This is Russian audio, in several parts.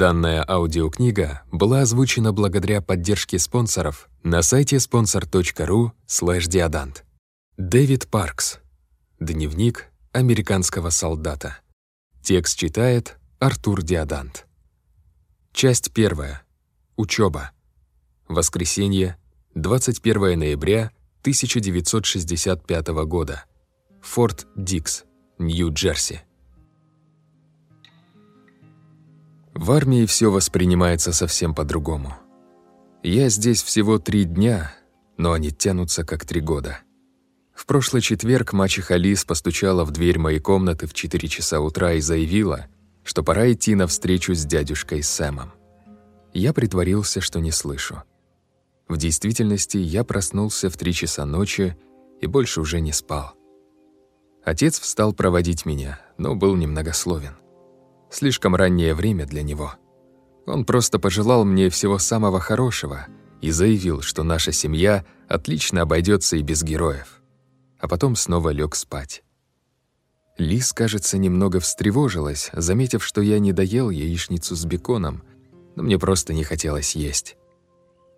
Данная аудиокнига была озвучена благодаря поддержке спонсоров на сайте sponsor.ru diadant. Дэвид Паркс. Дневник американского солдата. Текст читает Артур Диадант. Часть первая. Учеба. Воскресенье, 21 ноября 1965 года. Форт Дикс, Нью-Джерси. В армии все воспринимается совсем по-другому. Я здесь всего три дня, но они тянутся как три года. В прошлый четверг мачеха Лис постучала в дверь моей комнаты в 4 часа утра и заявила, что пора идти на встречу с дядюшкой Сэмом. Я притворился, что не слышу. В действительности я проснулся в 3 часа ночи и больше уже не спал. Отец встал проводить меня, но был немногословен. Слишком раннее время для него. Он просто пожелал мне всего самого хорошего и заявил, что наша семья отлично обойдется и без героев. А потом снова лег спать. Лис, кажется, немного встревожилась, заметив, что я не доел яичницу с беконом, но мне просто не хотелось есть.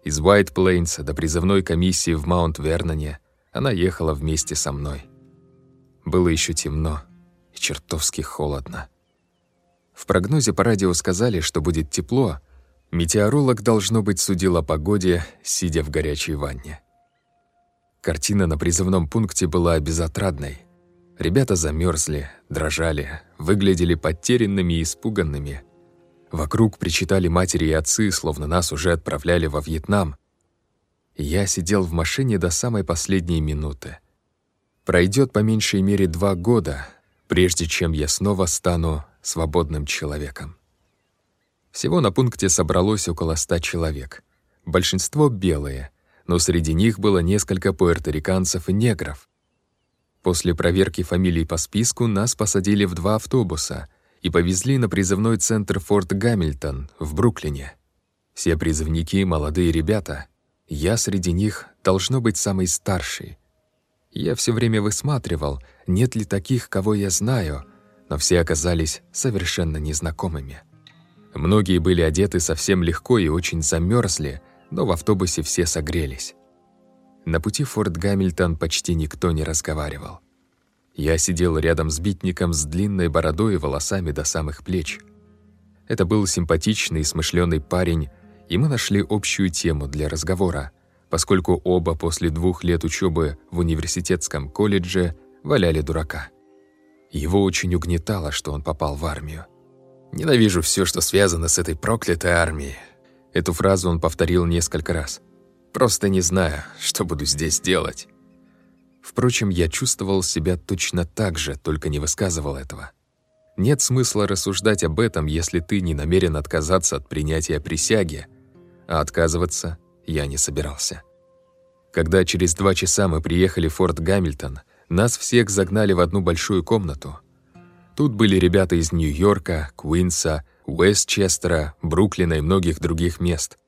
Из Уайт Плейнса до призывной комиссии в Маунт-Верноне она ехала вместе со мной. Было еще темно и чертовски холодно. В прогнозе по радио сказали, что будет тепло. Метеоролог, должно быть, судил о погоде, сидя в горячей ванне. Картина на призывном пункте была безотрадной. Ребята замерзли, дрожали, выглядели потерянными и испуганными. Вокруг причитали матери и отцы, словно нас уже отправляли во Вьетнам. Я сидел в машине до самой последней минуты. Пройдет по меньшей мере два года, прежде чем я снова стану свободным человеком. Всего на пункте собралось около ста человек. Большинство белые, но среди них было несколько пуэрториканцев и негров. После проверки фамилий по списку нас посадили в два автобуса и повезли на призывной центр Форт Гамильтон в Бруклине. Все призывники — молодые ребята. Я среди них должно быть самый старший. Я все время высматривал, нет ли таких, кого я знаю — но все оказались совершенно незнакомыми. Многие были одеты совсем легко и очень замерзли, но в автобусе все согрелись. На пути Форт Гамильтон почти никто не разговаривал. Я сидел рядом с битником с длинной бородой и волосами до самых плеч. Это был симпатичный и смышленый парень, и мы нашли общую тему для разговора, поскольку оба после двух лет учебы в университетском колледже валяли дурака. Его очень угнетало, что он попал в армию. «Ненавижу все, что связано с этой проклятой армией». Эту фразу он повторил несколько раз. «Просто не знаю, что буду здесь делать». Впрочем, я чувствовал себя точно так же, только не высказывал этого. Нет смысла рассуждать об этом, если ты не намерен отказаться от принятия присяги, а отказываться я не собирался. Когда через два часа мы приехали в Форт Гамильтон — нас всех загнали в одну большую комнату. Тут были ребята из Нью-Йорка, Куинса, Уэстчестера, Бруклина и многих других мест.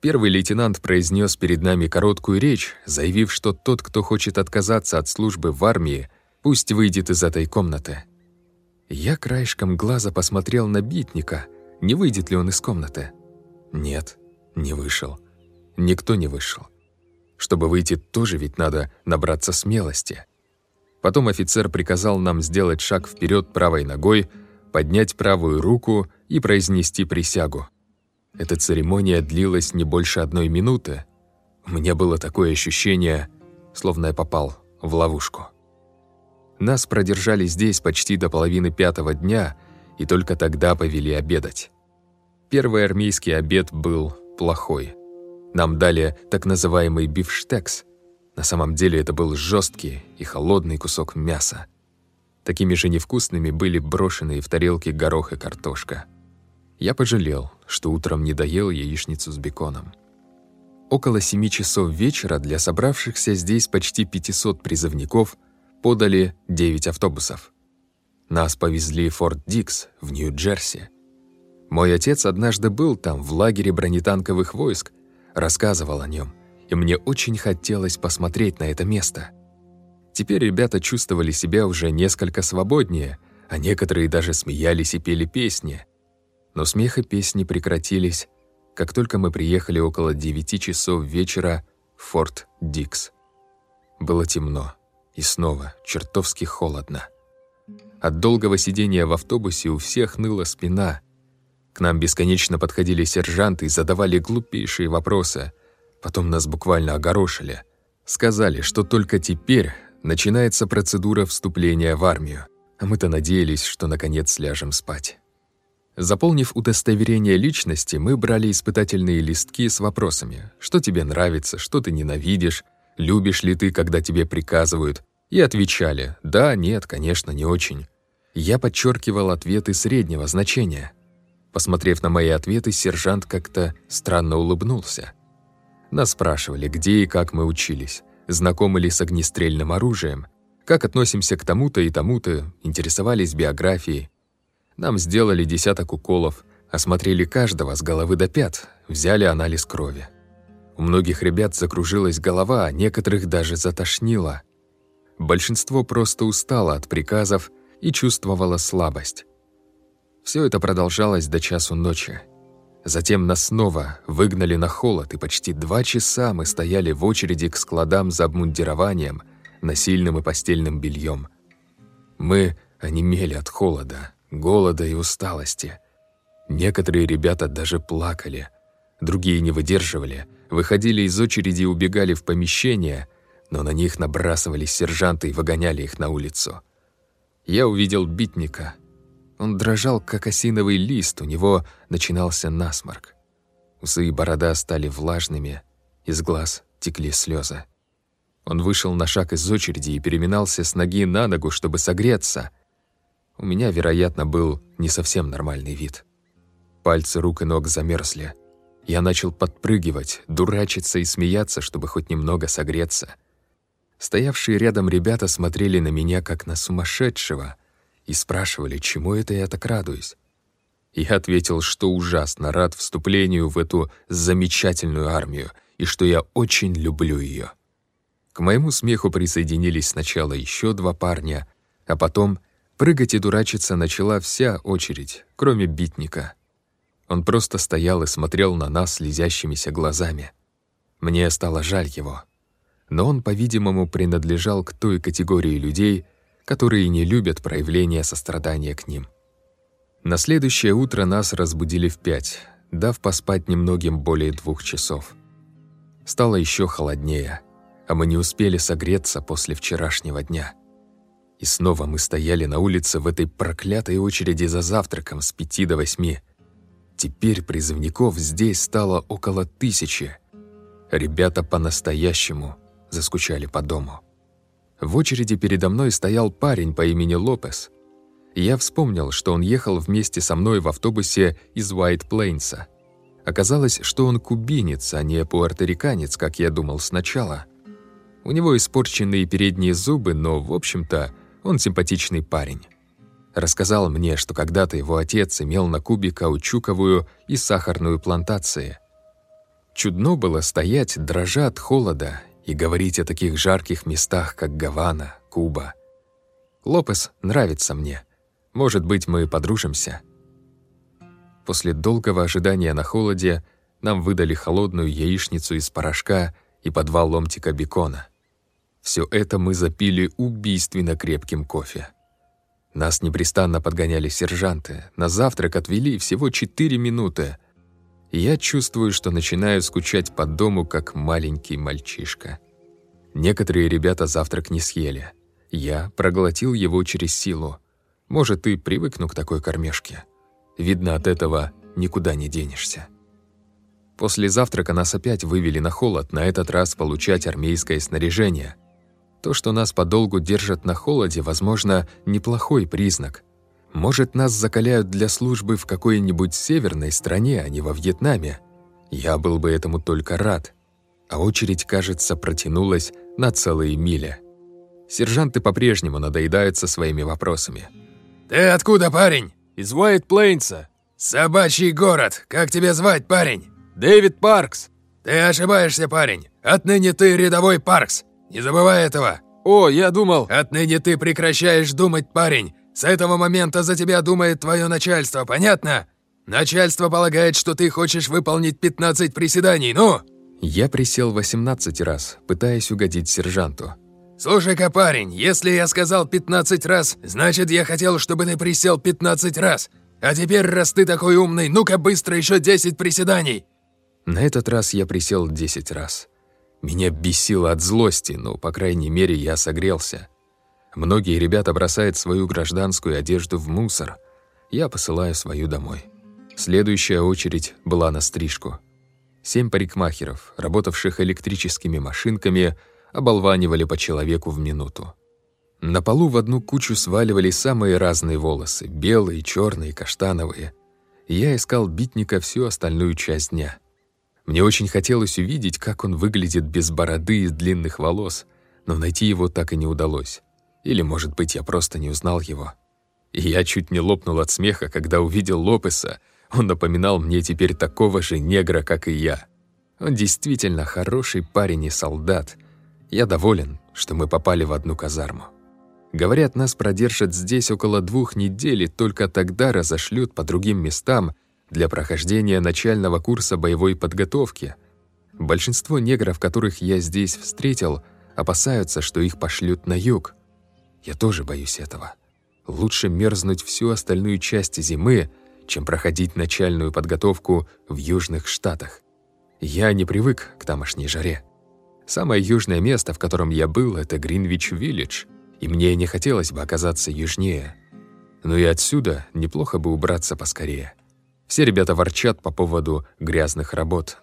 Первый лейтенант произнес перед нами короткую речь, заявив, что тот, кто хочет отказаться от службы в армии, пусть выйдет из этой комнаты. Я краешком глаза посмотрел на битника, не выйдет ли он из комнаты. Нет, не вышел. Никто не вышел. Чтобы выйти, тоже ведь надо набраться смелости. Потом офицер приказал нам сделать шаг вперед правой ногой, поднять правую руку и произнести присягу. Эта церемония длилась не больше одной минуты. Меня было такое ощущение, словно я попал в ловушку. Нас продержали здесь почти до половины пятого дня и только тогда повели обедать. Первый армейский обед был плохой. Нам дали так называемый бифштекс. На самом деле это был жесткий и холодный кусок мяса. Такими же невкусными были брошенные в тарелки горох и картошка. Я пожалел, что утром не доел яичницу с беконом. Около семи часов вечера для собравшихся здесь почти 500 призывников подали 9 автобусов. Нас повезли в Форт Дикс в Нью-Джерси. Мой отец однажды был там, в лагере бронетанковых войск, рассказывал о нем, и мне очень хотелось посмотреть на это место. Теперь ребята чувствовали себя уже несколько свободнее, а некоторые даже смеялись и пели песни. Но смех и песни прекратились, как только мы приехали около девяти часов вечера в Форт Дикс. Было темно и снова чертовски холодно. От долгого сидения в автобусе у всех ныла спина. К нам бесконечно подходили сержанты и задавали глупейшие вопросы. Потом нас буквально огорошили. Сказали, что только теперь начинается процедура вступления в армию, а мы-то надеялись, что наконец ляжем спать. Заполнив удостоверение личности, мы брали испытательные листки с вопросами, что тебе нравится, что ты ненавидишь, любишь ли ты, когда тебе приказывают, и отвечали «да», «нет», «конечно», «не очень». Я подчеркивал ответы среднего значения. Посмотрев на мои ответы, сержант как-то странно улыбнулся. Нас спрашивали, где и как мы учились, знакомы ли с огнестрельным оружием, как относимся к тому-то и тому-то, интересовались биографией. Нам сделали десяток уколов, осмотрели каждого с головы до пят, взяли анализ крови. У многих ребят закружилась голова, а некоторых даже затошнило. Большинство просто устало от приказов и чувствовало слабость. Все это продолжалось до часу ночи. Затем нас снова выгнали на холод, и почти два часа мы стояли в очереди к складам за обмундированием, насильным и постельным бельем. Мы онемели от холода, голода и усталости. Некоторые ребята даже плакали, другие не выдерживали, выходили из очереди и убегали в помещение, но на них набрасывались сержанты и выгоняли их на улицу. Я увидел битника — он дрожал, как осиновый лист, у него начинался насморк. Усы и борода стали влажными, из глаз текли слезы. Он вышел на шаг из очереди и переминался с ноги на ногу, чтобы согреться. У меня, вероятно, был не совсем нормальный вид. Пальцы рук и ног замерзли. Я начал подпрыгивать, дурачиться и смеяться, чтобы хоть немного согреться. Стоявшие рядом ребята смотрели на меня, как на сумасшедшего — и спрашивали, чему это я так радуюсь. Я ответил, что ужасно рад вступлению в эту замечательную армию и что я очень люблю ее. К моему смеху присоединились сначала еще два парня, а потом прыгать и дурачиться начала вся очередь, кроме битника. Он просто стоял и смотрел на нас слезящимися глазами. Мне стало жаль его. Но он, по-видимому, принадлежал к той категории людей, которые не любят проявления сострадания к ним. На следующее утро нас разбудили в пять, дав поспать немногим более двух часов. Стало еще холоднее, а мы не успели согреться после вчерашнего дня. И снова мы стояли на улице в этой проклятой очереди за завтраком с пяти до восьми. Теперь призывников здесь стало около тысячи. Ребята по-настоящему заскучали по дому. В очереди передо мной стоял парень по имени Лопес. Я вспомнил, что он ехал вместе со мной в автобусе из Уайт-Плейнса. Оказалось, что он кубинец, а не пуэрториканец, как я думал сначала. У него испорченные передние зубы, но, в общем-то, он симпатичный парень. Рассказал мне, что когда-то его отец имел на Кубе каучуковую и сахарную плантации. Чудно было стоять, дрожа от холода, и говорить о таких жарких местах, как Гавана, Куба. Лопес нравится мне. Может быть, мы подружимся. После долгого ожидания на холоде нам выдали холодную яичницу из порошка и по два ломтика бекона. Все это мы запили убийственно крепким кофе. Нас непрестанно подгоняли сержанты. На завтрак отвели всего четыре минуты — я чувствую, что начинаю скучать по дому, как маленький мальчишка. Некоторые ребята завтрак не съели. Я проглотил его через силу. Может, и привыкну к такой кормежке. Видно, от этого никуда не денешься. После завтрака нас опять вывели на холод, на этот раз получать армейское снаряжение. То, что нас подолгу держат на холоде, возможно, неплохой признак. Может, нас закаляют для службы в какой-нибудь северной стране, а не во Вьетнаме. Я был бы этому только рад. А очередь, кажется, протянулась на целые мили. Сержанты по-прежнему надоедают со своими вопросами. «Ты откуда, парень?» «Из Уайт Плейнса». «Собачий город. Как тебя звать, парень?» «Дэвид Паркс». «Ты ошибаешься, парень. Отныне ты рядовой Паркс. Не забывай этого». «О, я думал...» «Отныне ты прекращаешь думать, парень. С этого момента за тебя думает твое начальство, понятно?» Начальство полагает, что ты хочешь выполнить 15 приседаний, ну!» Я присел 18 раз, пытаясь угодить сержанту. «Слушай-ка, парень, если я сказал 15 раз, значит, я хотел, чтобы ты присел 15 раз. А теперь, раз ты такой умный, ну-ка быстро еще 10 приседаний!» На этот раз я присел 10 раз. Меня бесило от злости, но, по крайней мере, я согрелся. Многие ребята бросают свою гражданскую одежду в мусор. Я посылаю свою домой. Следующая очередь была на стрижку. Семь парикмахеров, работавших электрическими машинками, оболванивали по человеку в минуту. На полу в одну кучу сваливали самые разные волосы — белые, черные, каштановые. Я искал битника всю остальную часть дня. Мне очень хотелось увидеть, как он выглядит без бороды и длинных волос, но найти его так и не удалось. Или, может быть, я просто не узнал его. И я чуть не лопнул от смеха, когда увидел Лопеса. Он напоминал мне теперь такого же негра, как и я. Он действительно хороший парень и солдат. Я доволен, что мы попали в одну казарму. Говорят, нас продержат здесь около двух недель, и только тогда разошлют по другим местам для прохождения начального курса боевой подготовки. Большинство негров, которых я здесь встретил, опасаются, что их пошлют на юг. Я тоже боюсь этого. Лучше мерзнуть всю остальную часть зимы, чем проходить начальную подготовку в Южных Штатах. Я не привык к тамошней жаре. Самое южное место, в котором я был, это Гринвич-Виллидж, и мне не хотелось бы оказаться южнее. Но и отсюда неплохо бы убраться поскорее. Все ребята ворчат по поводу грязных работ.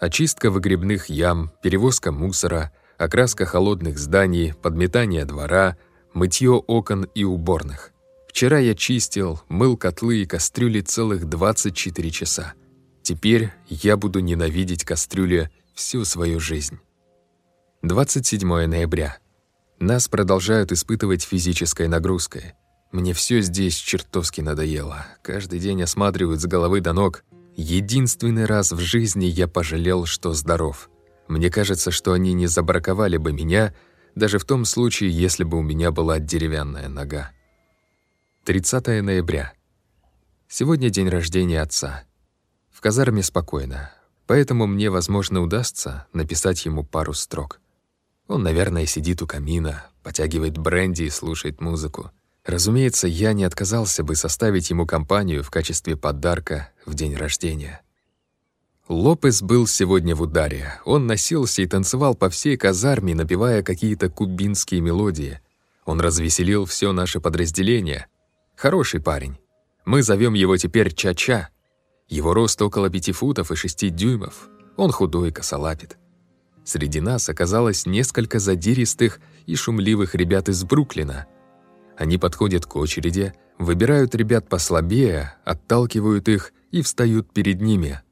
Очистка выгребных ям, перевозка мусора, окраска холодных зданий, подметание двора — мытье окон и уборных. Вчера я чистил, мыл котлы и кастрюли целых 24 часа. Теперь я буду ненавидеть кастрюли всю свою жизнь. 27 ноября. Нас продолжают испытывать физической нагрузкой. Мне все здесь чертовски надоело. Каждый день осматривают с головы до ног. Единственный раз в жизни я пожалел, что здоров. Мне кажется, что они не забраковали бы меня, даже в том случае, если бы у меня была деревянная нога. 30 ноября. Сегодня день рождения отца. В казарме спокойно, поэтому мне, возможно, удастся написать ему пару строк. Он, наверное, сидит у камина, потягивает бренди и слушает музыку. Разумеется, я не отказался бы составить ему компанию в качестве подарка в день рождения. Лопес был сегодня в ударе. Он носился и танцевал по всей казарме, напевая какие-то кубинские мелодии. Он развеселил все наше подразделение. Хороший парень. Мы зовем его теперь Чача. Его рост около пяти футов и шести дюймов. Он худой и косолапит. Среди нас оказалось несколько задиристых и шумливых ребят из Бруклина. Они подходят к очереди, выбирают ребят послабее, отталкивают их и встают перед ними —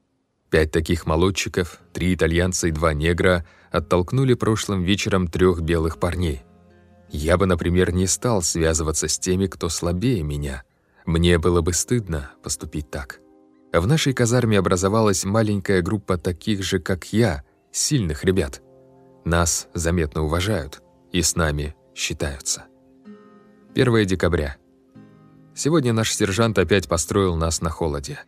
Пять таких молодчиков, три итальянца и два негра оттолкнули прошлым вечером трех белых парней. Я бы, например, не стал связываться с теми, кто слабее меня. Мне было бы стыдно поступить так. В нашей казарме образовалась маленькая группа таких же, как я, сильных ребят. Нас заметно уважают и с нами считаются. 1 декабря. Сегодня наш сержант опять построил нас на холоде.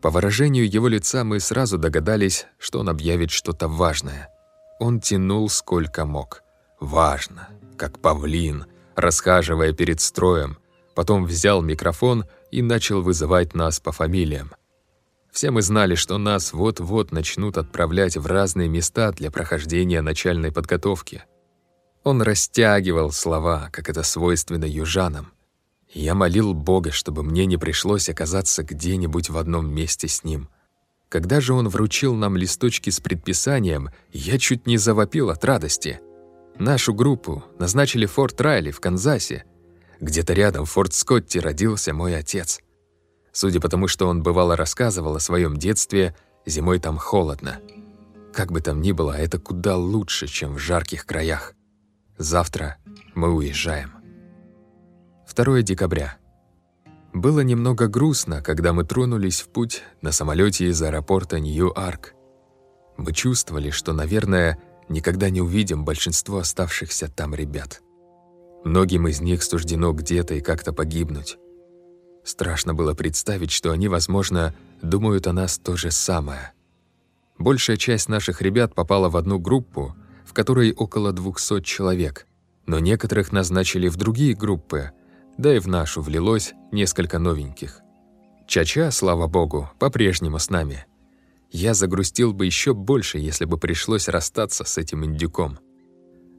По выражению его лица мы сразу догадались, что он объявит что-то важное. Он тянул сколько мог. Важно, как павлин, расхаживая перед строем. Потом взял микрофон и начал вызывать нас по фамилиям. Все мы знали, что нас вот-вот начнут отправлять в разные места для прохождения начальной подготовки. Он растягивал слова, как это свойственно южанам. Я молил Бога, чтобы мне не пришлось оказаться где-нибудь в одном месте с ним. Когда же он вручил нам листочки с предписанием, я чуть не завопил от радости. Нашу группу назначили Форт Райли в Канзасе. Где-то рядом в Форт Скотти родился мой отец. Судя по тому, что он бывало рассказывал о своем детстве, зимой там холодно. Как бы там ни было, это куда лучше, чем в жарких краях. Завтра мы уезжаем. 2 декабря. Было немного грустно, когда мы тронулись в путь на самолете из аэропорта Нью-Арк. Мы чувствовали, что, наверное, никогда не увидим большинство оставшихся там ребят. Многим из них суждено где-то и как-то погибнуть. Страшно было представить, что они, возможно, думают о нас то же самое. Большая часть наших ребят попала в одну группу, в которой около 200 человек, но некоторых назначили в другие группы, да и в нашу влилось несколько новеньких. Чача, слава богу, по-прежнему с нами. Я загрустил бы еще больше, если бы пришлось расстаться с этим индюком.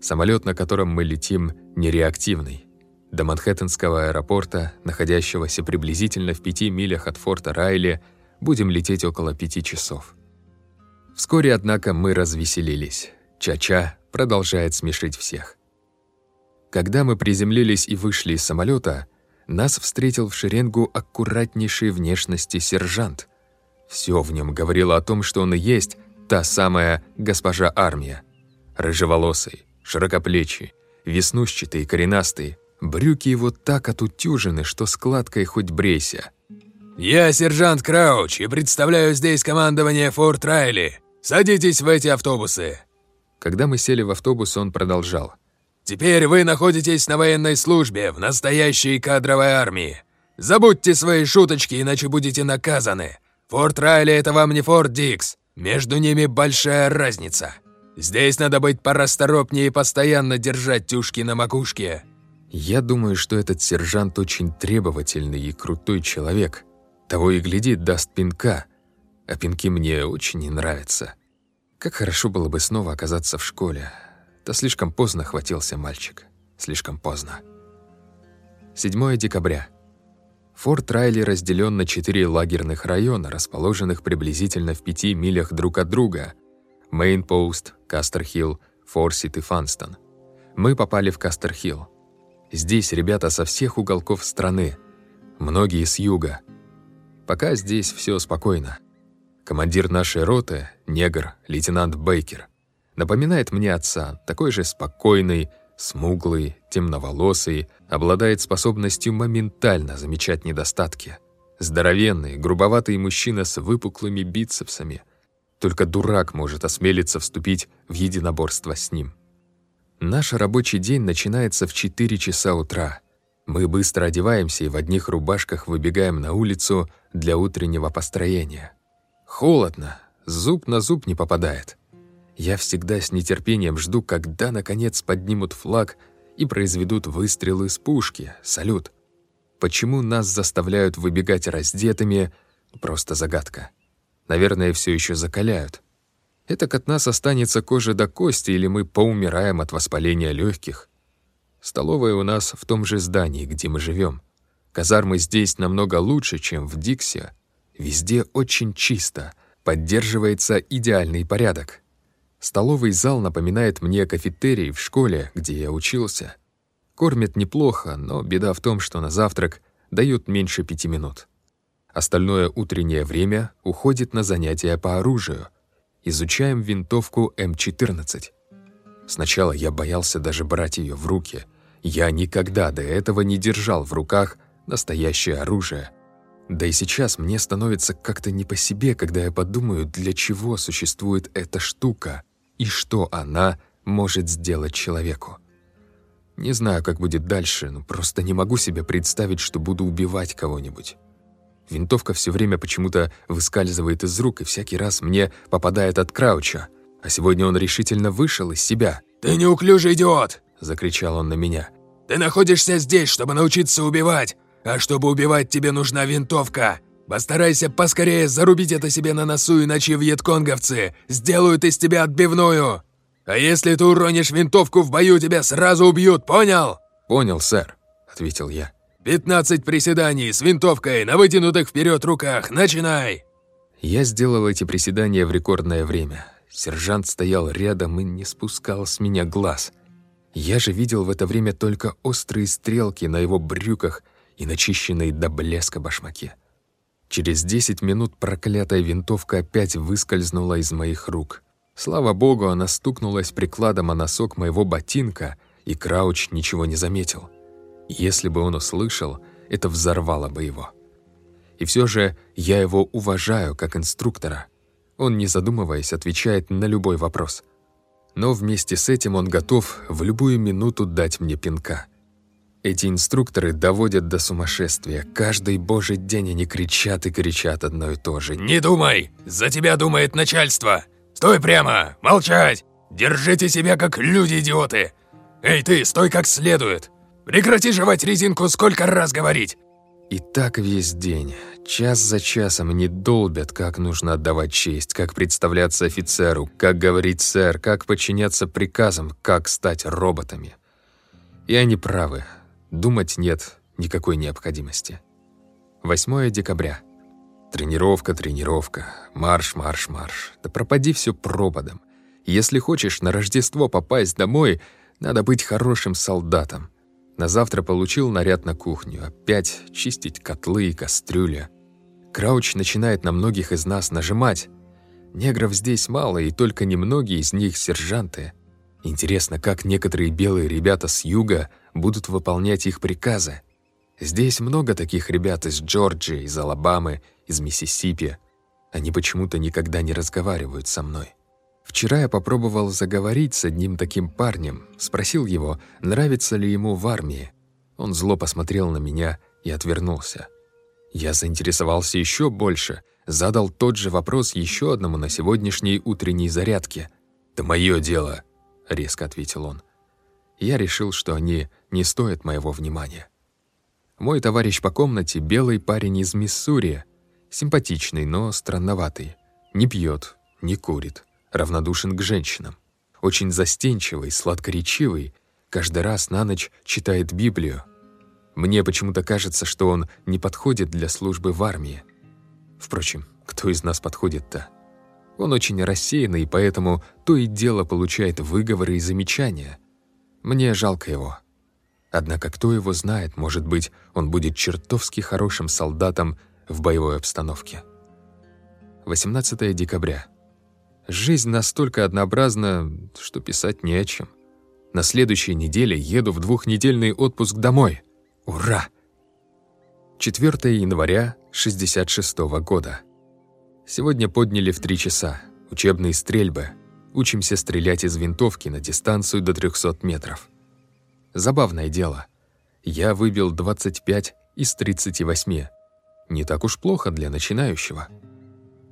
Самолет, на котором мы летим, нереактивный. До Манхэттенского аэропорта, находящегося приблизительно в пяти милях от форта Райли, будем лететь около пяти часов. Вскоре, однако, мы развеселились. Чача продолжает смешить всех. Когда мы приземлились и вышли из самолета, нас встретил в шеренгу аккуратнейшей внешности сержант. Все в нем говорило о том, что он и есть та самая госпожа армия. Рыжеволосый, широкоплечий, веснушчатый и коренастый, брюки его так отутюжены, что складкой хоть брейся. «Я сержант Крауч и представляю здесь командование Форт Райли. Садитесь в эти автобусы!» Когда мы сели в автобус, он продолжал. «Теперь вы находитесь на военной службе в настоящей кадровой армии. Забудьте свои шуточки, иначе будете наказаны. Форт Райли — это вам не Форт Дикс. Между ними большая разница. Здесь надо быть порасторопнее и постоянно держать тюшки на макушке». Я думаю, что этот сержант очень требовательный и крутой человек. Того и глядит, даст пинка. А пинки мне очень не нравятся. Как хорошо было бы снова оказаться в школе. Да слишком поздно хватился мальчик. Слишком поздно. 7 декабря. Форт Райли разделен на четыре лагерных района, расположенных приблизительно в пяти милях друг от друга. Мейн-Пост, Кастер-Хилл, Форсит и Фанстон. Мы попали в Кастер-Хилл. Здесь ребята со всех уголков страны, многие с юга. Пока здесь все спокойно. Командир нашей роты, негр, лейтенант Бейкер, напоминает мне отца, такой же спокойный, смуглый, темноволосый, обладает способностью моментально замечать недостатки. Здоровенный, грубоватый мужчина с выпуклыми бицепсами. Только дурак может осмелиться вступить в единоборство с ним. Наш рабочий день начинается в 4 часа утра. Мы быстро одеваемся и в одних рубашках выбегаем на улицу для утреннего построения. Холодно, зуб на зуб не попадает. Я всегда с нетерпением жду, когда, наконец, поднимут флаг и произведут выстрелы с пушки, салют. Почему нас заставляют выбегать раздетыми — просто загадка. Наверное, все еще закаляют. Это от нас останется кожа до кости, или мы поумираем от воспаления легких. Столовая у нас в том же здании, где мы живем. Казармы здесь намного лучше, чем в Диксе, Везде очень чисто, поддерживается идеальный порядок. Столовый зал напоминает мне кафетерий в школе, где я учился. Кормят неплохо, но беда в том, что на завтрак дают меньше пяти минут. Остальное утреннее время уходит на занятия по оружию. Изучаем винтовку М14. Сначала я боялся даже брать ее в руки. Я никогда до этого не держал в руках настоящее оружие — да и сейчас мне становится как-то не по себе, когда я подумаю, для чего существует эта штука и что она может сделать человеку. Не знаю, как будет дальше, но просто не могу себе представить, что буду убивать кого-нибудь. Винтовка все время почему-то выскальзывает из рук, и всякий раз мне попадает от Крауча. А сегодня он решительно вышел из себя. «Ты неуклюжий идиот!» — закричал он на меня. «Ты находишься здесь, чтобы научиться убивать, а чтобы убивать, тебе нужна винтовка. Постарайся поскорее зарубить это себе на носу, иначе вьетконговцы сделают из тебя отбивную. А если ты уронишь винтовку в бою, тебя сразу убьют, понял?» «Понял, сэр», — ответил я. «Пятнадцать приседаний с винтовкой на вытянутых вперед руках. Начинай!» Я сделал эти приседания в рекордное время. Сержант стоял рядом и не спускал с меня глаз. Я же видел в это время только острые стрелки на его брюках и начищенной до блеска башмаке. Через десять минут проклятая винтовка опять выскользнула из моих рук. Слава богу, она стукнулась прикладом о носок моего ботинка, и Крауч ничего не заметил. Если бы он услышал, это взорвало бы его. И все же я его уважаю как инструктора. Он, не задумываясь, отвечает на любой вопрос. Но вместе с этим он готов в любую минуту дать мне пинка. Эти инструкторы доводят до сумасшествия. Каждый божий день они кричат и кричат одно и то же. «Не думай! За тебя думает начальство! Стой прямо! Молчать! Держите себя как люди-идиоты! Эй ты, стой как следует! Прекрати жевать резинку, сколько раз говорить!» И так весь день. Час за часом они долбят, как нужно отдавать честь, как представляться офицеру, как говорить «сэр», как подчиняться приказам, как стать роботами. И они правы. Думать нет никакой необходимости. 8 декабря. Тренировка, тренировка, марш, марш, марш. Да пропади все пропадом. Если хочешь на Рождество попасть домой, надо быть хорошим солдатом. На завтра получил наряд на кухню, опять чистить котлы и кастрюли. Крауч начинает на многих из нас нажимать. Негров здесь мало, и только немногие из них сержанты. Интересно, как некоторые белые ребята с юга будут выполнять их приказы. Здесь много таких ребят из Джорджии, из Алабамы, из Миссисипи. Они почему-то никогда не разговаривают со мной. Вчера я попробовал заговорить с одним таким парнем, спросил его, нравится ли ему в армии. Он зло посмотрел на меня и отвернулся. Я заинтересовался еще больше, задал тот же вопрос еще одному на сегодняшней утренней зарядке. «Это мое дело», — резко ответил он. Я решил, что они не стоят моего внимания. Мой товарищ по комнате — белый парень из Миссури, симпатичный, но странноватый. Не пьет, не курит равнодушен к женщинам. Очень застенчивый, сладкоречивый, каждый раз на ночь читает Библию. Мне почему-то кажется, что он не подходит для службы в армии. Впрочем, кто из нас подходит-то? Он очень рассеянный, поэтому то и дело получает выговоры и замечания. Мне жалко его. Однако кто его знает, может быть, он будет чертовски хорошим солдатом в боевой обстановке. 18 декабря. Жизнь настолько однообразна, что писать не о чем. На следующей неделе еду в двухнедельный отпуск домой. Ура! 4 января 66 -го года. Сегодня подняли в 3 часа. Учебные стрельбы. Учимся стрелять из винтовки на дистанцию до 300 метров. Забавное дело. Я выбил 25 из 38. Не так уж плохо для начинающего.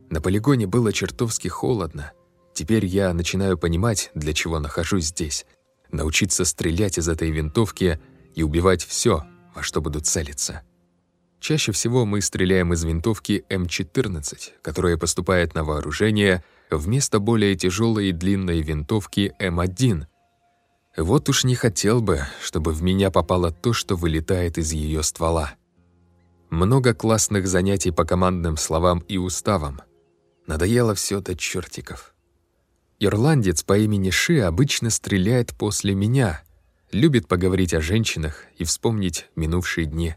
На полигоне было чертовски холодно. Теперь я начинаю понимать, для чего нахожусь здесь. Научиться стрелять из этой винтовки и убивать все, во что буду целиться. Чаще всего мы стреляем из винтовки М14, которая поступает на вооружение вместо более тяжелой и длинной винтовки М1. Вот уж не хотел бы, чтобы в меня попало то, что вылетает из ее ствола. Много классных занятий по командным словам и уставам. Надоело все до чертиков. Ирландец по имени Ши обычно стреляет после меня, любит поговорить о женщинах и вспомнить минувшие дни.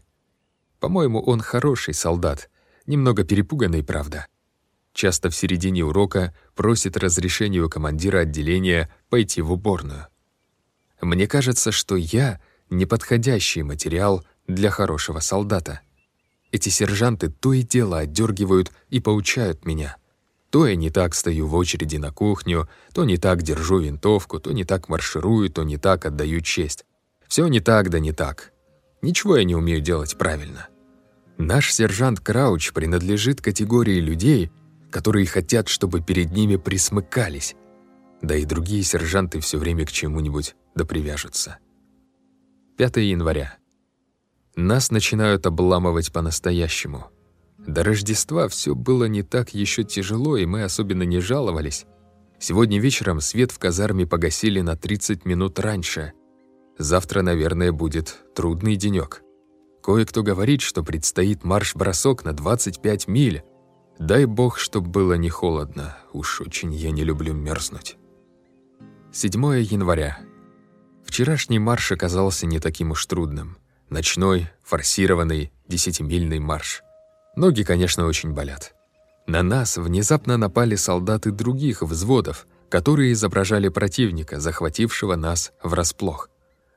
По-моему, он хороший солдат, немного перепуганный, правда. Часто в середине урока просит разрешения у командира отделения пойти в уборную. Мне кажется, что я — неподходящий материал для хорошего солдата. Эти сержанты то и дело отдергивают и поучают меня — то я не так стою в очереди на кухню, то не так держу винтовку, то не так марширую, то не так отдаю честь. Все не так да не так. Ничего я не умею делать правильно. Наш сержант Крауч принадлежит категории людей, которые хотят, чтобы перед ними присмыкались. Да и другие сержанты все время к чему-нибудь да привяжутся. 5 января. Нас начинают обламывать по-настоящему. До Рождества все было не так еще тяжело, и мы особенно не жаловались. Сегодня вечером свет в казарме погасили на 30 минут раньше. Завтра, наверное, будет трудный денек. Кое-кто говорит, что предстоит марш-бросок на 25 миль. Дай бог, чтоб было не холодно. Уж очень я не люблю мерзнуть. 7 января. Вчерашний марш оказался не таким уж трудным. Ночной, форсированный, десятимильный марш. Ноги, конечно, очень болят. На нас внезапно напали солдаты других взводов, которые изображали противника, захватившего нас врасплох.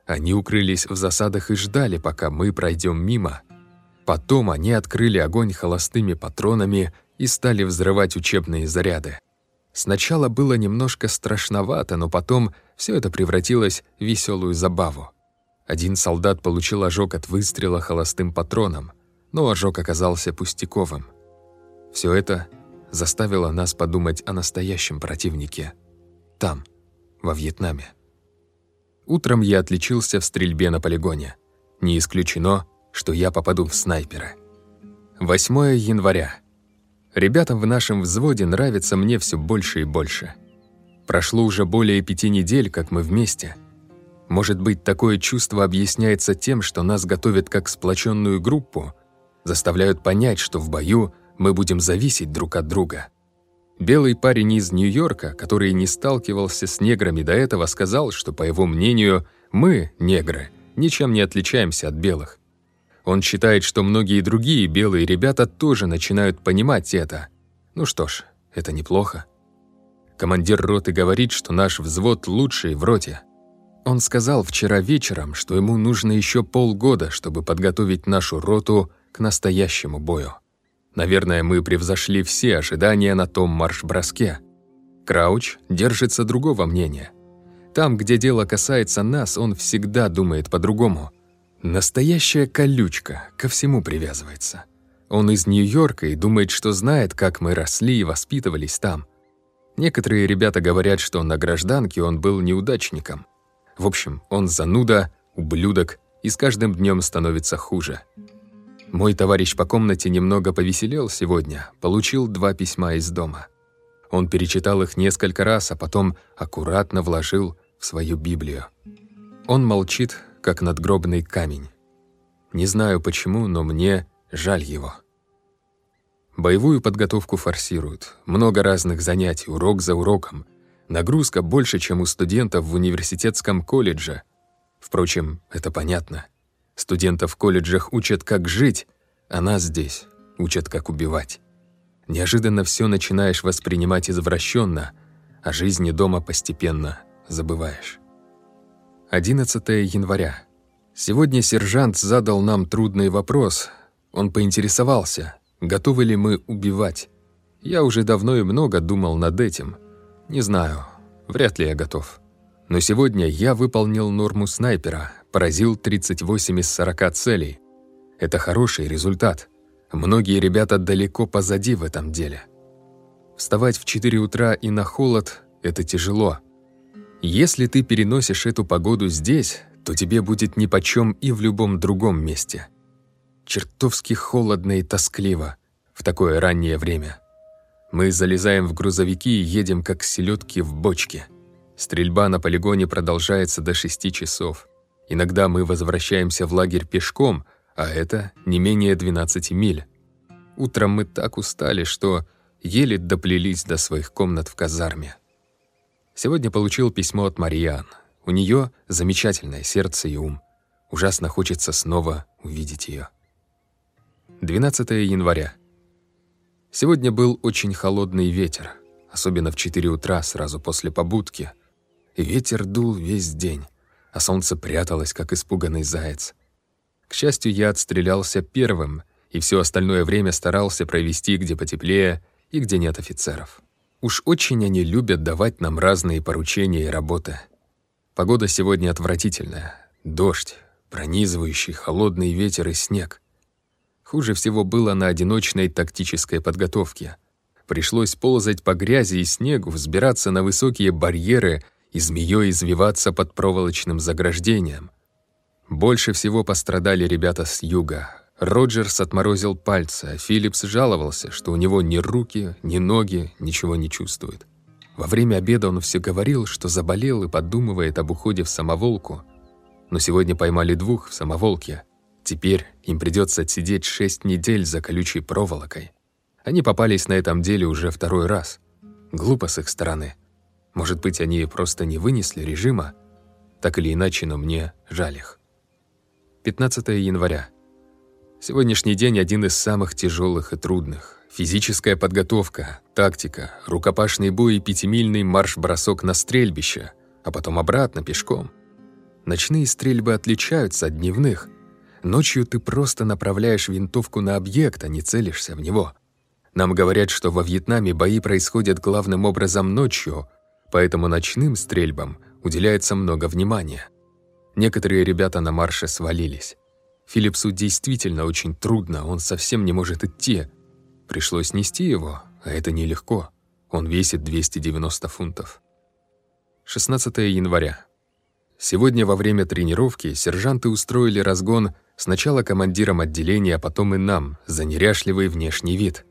Они укрылись в засадах и ждали, пока мы пройдем мимо. Потом они открыли огонь холостыми патронами и стали взрывать учебные заряды. Сначала было немножко страшновато, но потом все это превратилось в веселую забаву. Один солдат получил ожог от выстрела холостым патроном, но ожог оказался пустяковым. Все это заставило нас подумать о настоящем противнике. Там, во Вьетнаме. Утром я отличился в стрельбе на полигоне. Не исключено, что я попаду в снайпера. 8 января. Ребятам в нашем взводе нравится мне все больше и больше. Прошло уже более пяти недель, как мы вместе. Может быть, такое чувство объясняется тем, что нас готовят как сплоченную группу, заставляют понять, что в бою мы будем зависеть друг от друга. Белый парень из Нью-Йорка, который не сталкивался с неграми до этого, сказал, что, по его мнению, мы, негры, ничем не отличаемся от белых. Он считает, что многие другие белые ребята тоже начинают понимать это. Ну что ж, это неплохо. Командир роты говорит, что наш взвод лучший в роте. Он сказал вчера вечером, что ему нужно еще полгода, чтобы подготовить нашу роту к настоящему бою. Наверное, мы превзошли все ожидания на том марш-броске. Крауч держится другого мнения. Там, где дело касается нас, он всегда думает по-другому – Настоящая колючка, ко всему привязывается. Он из Нью-Йорка и думает, что знает, как мы росли и воспитывались там. Некоторые ребята говорят, что на гражданке он был неудачником. В общем, он зануда, ублюдок и с каждым днем становится хуже. Мой товарищ по комнате немного повеселел сегодня, получил два письма из дома. Он перечитал их несколько раз, а потом аккуратно вложил в свою Библию. Он молчит, как надгробный камень. Не знаю почему, но мне жаль его. Боевую подготовку форсируют. Много разных занятий, урок за уроком. Нагрузка больше, чем у студентов в университетском колледже. Впрочем, это понятно. Студентов в колледжах учат, как жить, а нас здесь учат, как убивать. Неожиданно все начинаешь воспринимать извращенно, а жизни дома постепенно забываешь. 11 января. Сегодня сержант задал нам трудный вопрос. Он поинтересовался, готовы ли мы убивать. Я уже давно и много думал над этим. Не знаю, вряд ли я готов. Но сегодня я выполнил норму снайпера, поразил 38 из 40 целей. Это хороший результат. Многие ребята далеко позади в этом деле. Вставать в 4 утра и на холод – это тяжело – если ты переносишь эту погоду здесь, то тебе будет нипочем и в любом другом месте. Чертовски холодно и тоскливо в такое раннее время. Мы залезаем в грузовики и едем как селедки в бочке. Стрельба на полигоне продолжается до 6 часов. Иногда мы возвращаемся в лагерь пешком, а это не менее 12 миль. Утром мы так устали, что еле доплелись до своих комнат в казарме. Сегодня получил письмо от Мариан. У нее замечательное сердце и ум. Ужасно хочется снова увидеть ее. 12 января. Сегодня был очень холодный ветер, особенно в 4 утра, сразу после побудки. Ветер дул весь день, а солнце пряталось, как испуганный заяц. К счастью, я отстрелялся первым, и все остальное время старался провести где потеплее и где нет офицеров. Уж очень они любят давать нам разные поручения и работы. Погода сегодня отвратительная. Дождь, пронизывающий холодный ветер и снег. Хуже всего было на одиночной тактической подготовке. Пришлось ползать по грязи и снегу, взбираться на высокие барьеры и змеей извиваться под проволочным заграждением. Больше всего пострадали ребята с юга, Роджерс отморозил пальцы, а Филлипс жаловался, что у него ни руки, ни ноги, ничего не чувствует. Во время обеда он все говорил, что заболел и подумывает об уходе в самоволку. Но сегодня поймали двух в самоволке. Теперь им придется отсидеть шесть недель за колючей проволокой. Они попались на этом деле уже второй раз. Глупо с их стороны. Может быть, они просто не вынесли режима? Так или иначе, но мне жаль их. 15 января. Сегодняшний день один из самых тяжелых и трудных. Физическая подготовка, тактика, рукопашный бой и пятимильный марш-бросок на стрельбище, а потом обратно пешком. Ночные стрельбы отличаются от дневных. Ночью ты просто направляешь винтовку на объект, а не целишься в него. Нам говорят, что во Вьетнаме бои происходят главным образом ночью, поэтому ночным стрельбам уделяется много внимания. Некоторые ребята на марше свалились. Филлипсу действительно очень трудно, он совсем не может идти. Пришлось нести его, а это нелегко. Он весит 290 фунтов. 16 января. Сегодня во время тренировки сержанты устроили разгон сначала командирам отделения, а потом и нам за неряшливый внешний вид.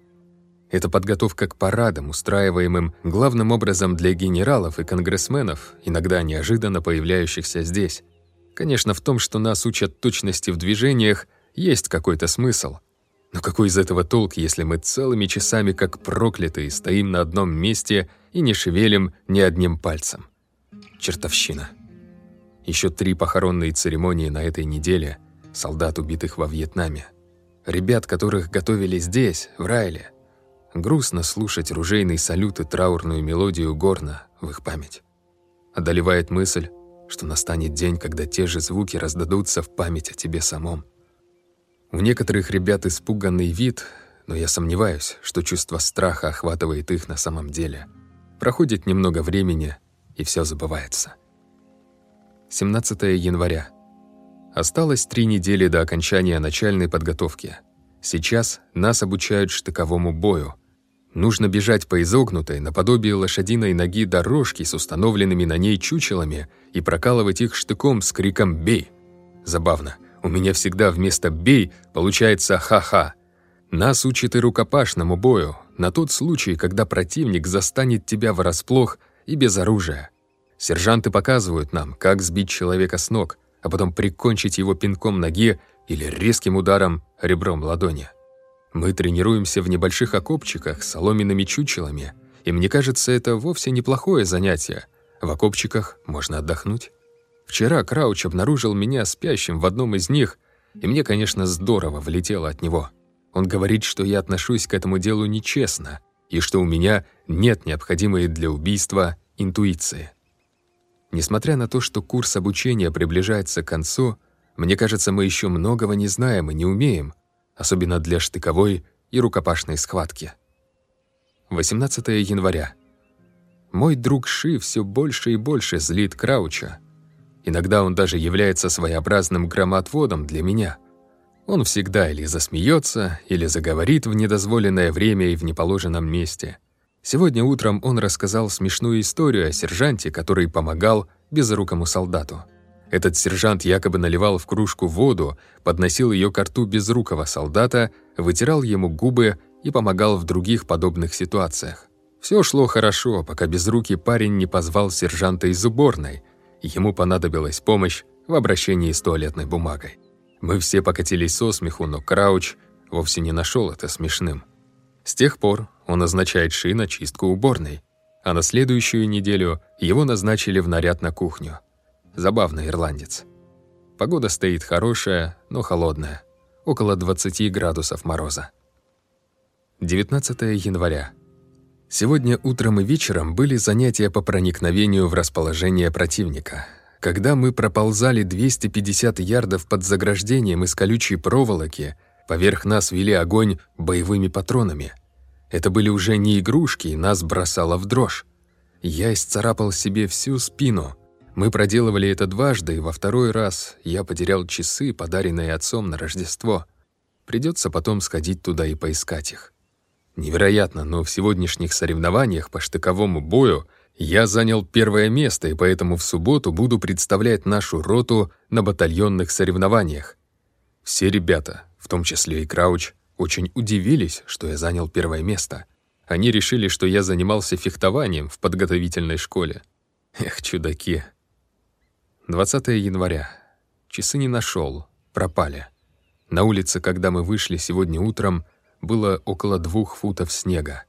Это подготовка к парадам, устраиваемым главным образом для генералов и конгрессменов, иногда неожиданно появляющихся здесь. Конечно, в том, что нас учат точности в движениях, есть какой-то смысл. Но какой из этого толк, если мы целыми часами, как проклятые, стоим на одном месте и не шевелим ни одним пальцем? Чертовщина. Еще три похоронные церемонии на этой неделе солдат, убитых во Вьетнаме. Ребят, которых готовили здесь, в Райле. Грустно слушать ружейный салют и траурную мелодию горна в их память. Одолевает мысль, что настанет день, когда те же звуки раздадутся в память о тебе самом. У некоторых ребят испуганный вид, но я сомневаюсь, что чувство страха охватывает их на самом деле. Проходит немного времени, и все забывается. 17 января. Осталось три недели до окончания начальной подготовки. Сейчас нас обучают штыковому бою — Нужно бежать по изогнутой, наподобие лошадиной ноги дорожки с установленными на ней чучелами и прокалывать их штыком с криком «Бей!». Забавно, у меня всегда вместо «бей» получается «ха-ха». Нас учат и рукопашному бою, на тот случай, когда противник застанет тебя врасплох и без оружия. Сержанты показывают нам, как сбить человека с ног, а потом прикончить его пинком ноги или резким ударом ребром ладони. Мы тренируемся в небольших окопчиках с соломенными чучелами, и мне кажется, это вовсе неплохое занятие. В окопчиках можно отдохнуть. Вчера Крауч обнаружил меня спящим в одном из них, и мне, конечно, здорово влетело от него. Он говорит, что я отношусь к этому делу нечестно, и что у меня нет необходимой для убийства интуиции. Несмотря на то, что курс обучения приближается к концу, мне кажется, мы еще многого не знаем и не умеем, особенно для штыковой и рукопашной схватки. 18 января. Мой друг Ши все больше и больше злит Крауча. Иногда он даже является своеобразным громоотводом для меня. Он всегда или засмеется, или заговорит в недозволенное время и в неположенном месте. Сегодня утром он рассказал смешную историю о сержанте, который помогал безрукому солдату. Этот сержант якобы наливал в кружку воду, подносил ее к рту безрукого солдата, вытирал ему губы и помогал в других подобных ситуациях. Все шло хорошо, пока безрукий парень не позвал сержанта из уборной. Ему понадобилась помощь в обращении с туалетной бумагой. Мы все покатились со смеху, но Крауч вовсе не нашел это смешным. С тех пор он назначает Ши на чистку уборной, а на следующую неделю его назначили в наряд на кухню. Забавный ирландец. Погода стоит хорошая, но холодная. Около 20 градусов мороза. 19 января. Сегодня утром и вечером были занятия по проникновению в расположение противника. Когда мы проползали 250 ярдов под заграждением из колючей проволоки, поверх нас вели огонь боевыми патронами. Это были уже не игрушки, нас бросало в дрожь. Я исцарапал себе всю спину — мы проделывали это дважды, и во второй раз я потерял часы, подаренные отцом на Рождество. Придется потом сходить туда и поискать их. Невероятно, но в сегодняшних соревнованиях по штыковому бою я занял первое место, и поэтому в субботу буду представлять нашу роту на батальонных соревнованиях. Все ребята, в том числе и Крауч, очень удивились, что я занял первое место. Они решили, что я занимался фехтованием в подготовительной школе. Эх, чудаки. 20 января. Часы не нашел, пропали. На улице, когда мы вышли сегодня утром, было около двух футов снега.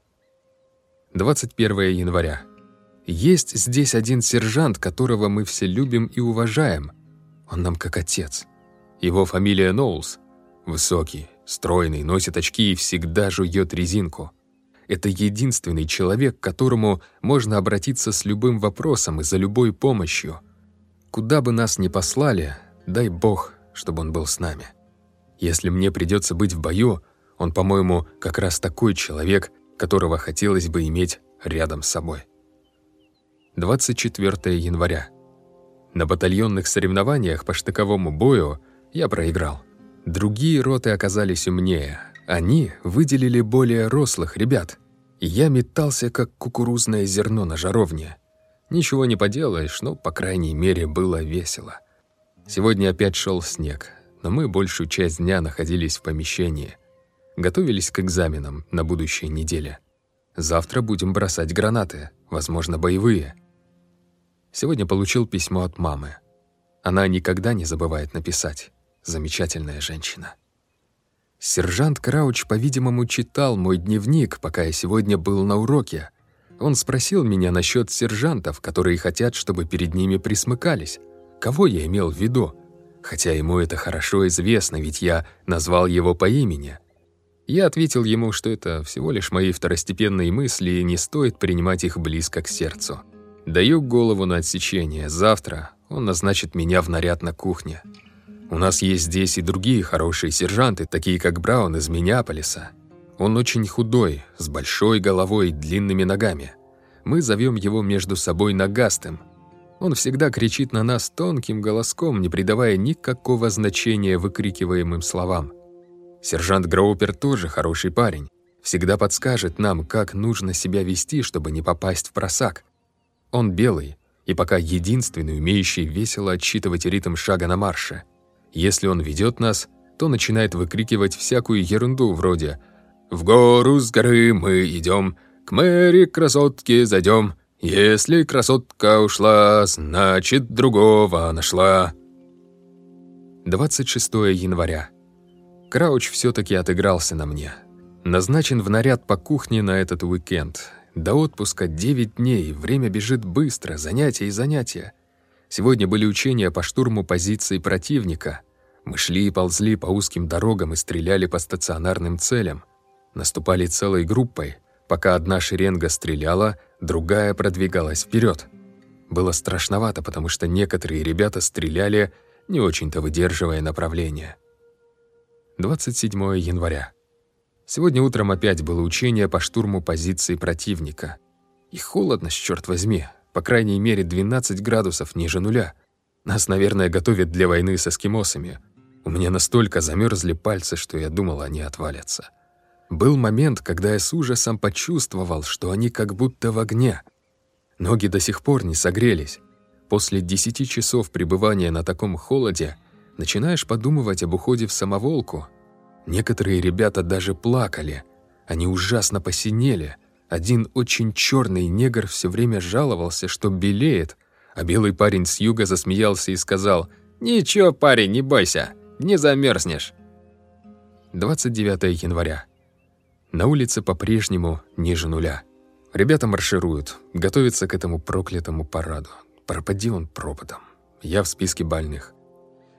21 января. Есть здесь один сержант, которого мы все любим и уважаем. Он нам как отец. Его фамилия Ноулс. Высокий, стройный, носит очки и всегда жует резинку. Это единственный человек, к которому можно обратиться с любым вопросом и за любой помощью — Куда бы нас ни послали, дай бог, чтобы он был с нами. Если мне придется быть в бою, он, по-моему, как раз такой человек, которого хотелось бы иметь рядом с собой. 24 января. На батальонных соревнованиях по штыковому бою я проиграл. Другие роты оказались умнее. Они выделили более рослых ребят. И я метался, как кукурузное зерно на жаровне. Ничего не поделаешь, но, по крайней мере, было весело. Сегодня опять шел снег, но мы большую часть дня находились в помещении. Готовились к экзаменам на будущей неделе. Завтра будем бросать гранаты, возможно, боевые. Сегодня получил письмо от мамы. Она никогда не забывает написать. Замечательная женщина. Сержант Крауч, по-видимому, читал мой дневник, пока я сегодня был на уроке. Он спросил меня насчет сержантов, которые хотят, чтобы перед ними присмыкались. Кого я имел в виду? Хотя ему это хорошо известно, ведь я назвал его по имени. Я ответил ему, что это всего лишь мои второстепенные мысли, и не стоит принимать их близко к сердцу. Даю голову на отсечение. Завтра он назначит меня в наряд на кухне. У нас есть здесь и другие хорошие сержанты, такие как Браун из Миннеаполиса. Он очень худой, с большой головой и длинными ногами. Мы зовем его между собой Нагастым. Он всегда кричит на нас тонким голоском, не придавая никакого значения выкрикиваемым словам. Сержант Гроупер тоже хороший парень. Всегда подскажет нам, как нужно себя вести, чтобы не попасть в просак. Он белый и пока единственный, умеющий весело отсчитывать ритм шага на марше. Если он ведет нас, то начинает выкрикивать всякую ерунду вроде «В гору с горы мы идем, к Мэри красотке зайдем, если красотка ушла, значит, другого нашла». 26 января. Крауч все таки отыгрался на мне. Назначен в наряд по кухне на этот уикенд. До отпуска 9 дней, время бежит быстро, занятия и занятия. Сегодня были учения по штурму позиций противника. Мы шли и ползли по узким дорогам и стреляли по стационарным целям. Наступали целой группой. Пока одна шеренга стреляла, другая продвигалась вперед. Было страшновато, потому что некоторые ребята стреляли, не очень-то выдерживая направление. 27 января. Сегодня утром опять было учение по штурму позиции противника. И холодно, черт возьми, по крайней мере 12 градусов ниже нуля. Нас, наверное, готовят для войны с эскимосами. У меня настолько замерзли пальцы, что я думал, они отвалятся. Был момент, когда я с ужасом почувствовал, что они как будто в огне. Ноги до сих пор не согрелись. После 10 часов пребывания на таком холоде начинаешь подумывать об уходе в самоволку — Некоторые ребята даже плакали. Они ужасно посинели. Один очень черный негр все время жаловался, что белеет, а белый парень с юга засмеялся и сказал «Ничего, парень, не бойся, не замерзнешь». 29 января. На улице по-прежнему ниже нуля. Ребята маршируют, готовятся к этому проклятому параду. Пропади он пропадом. Я в списке больных.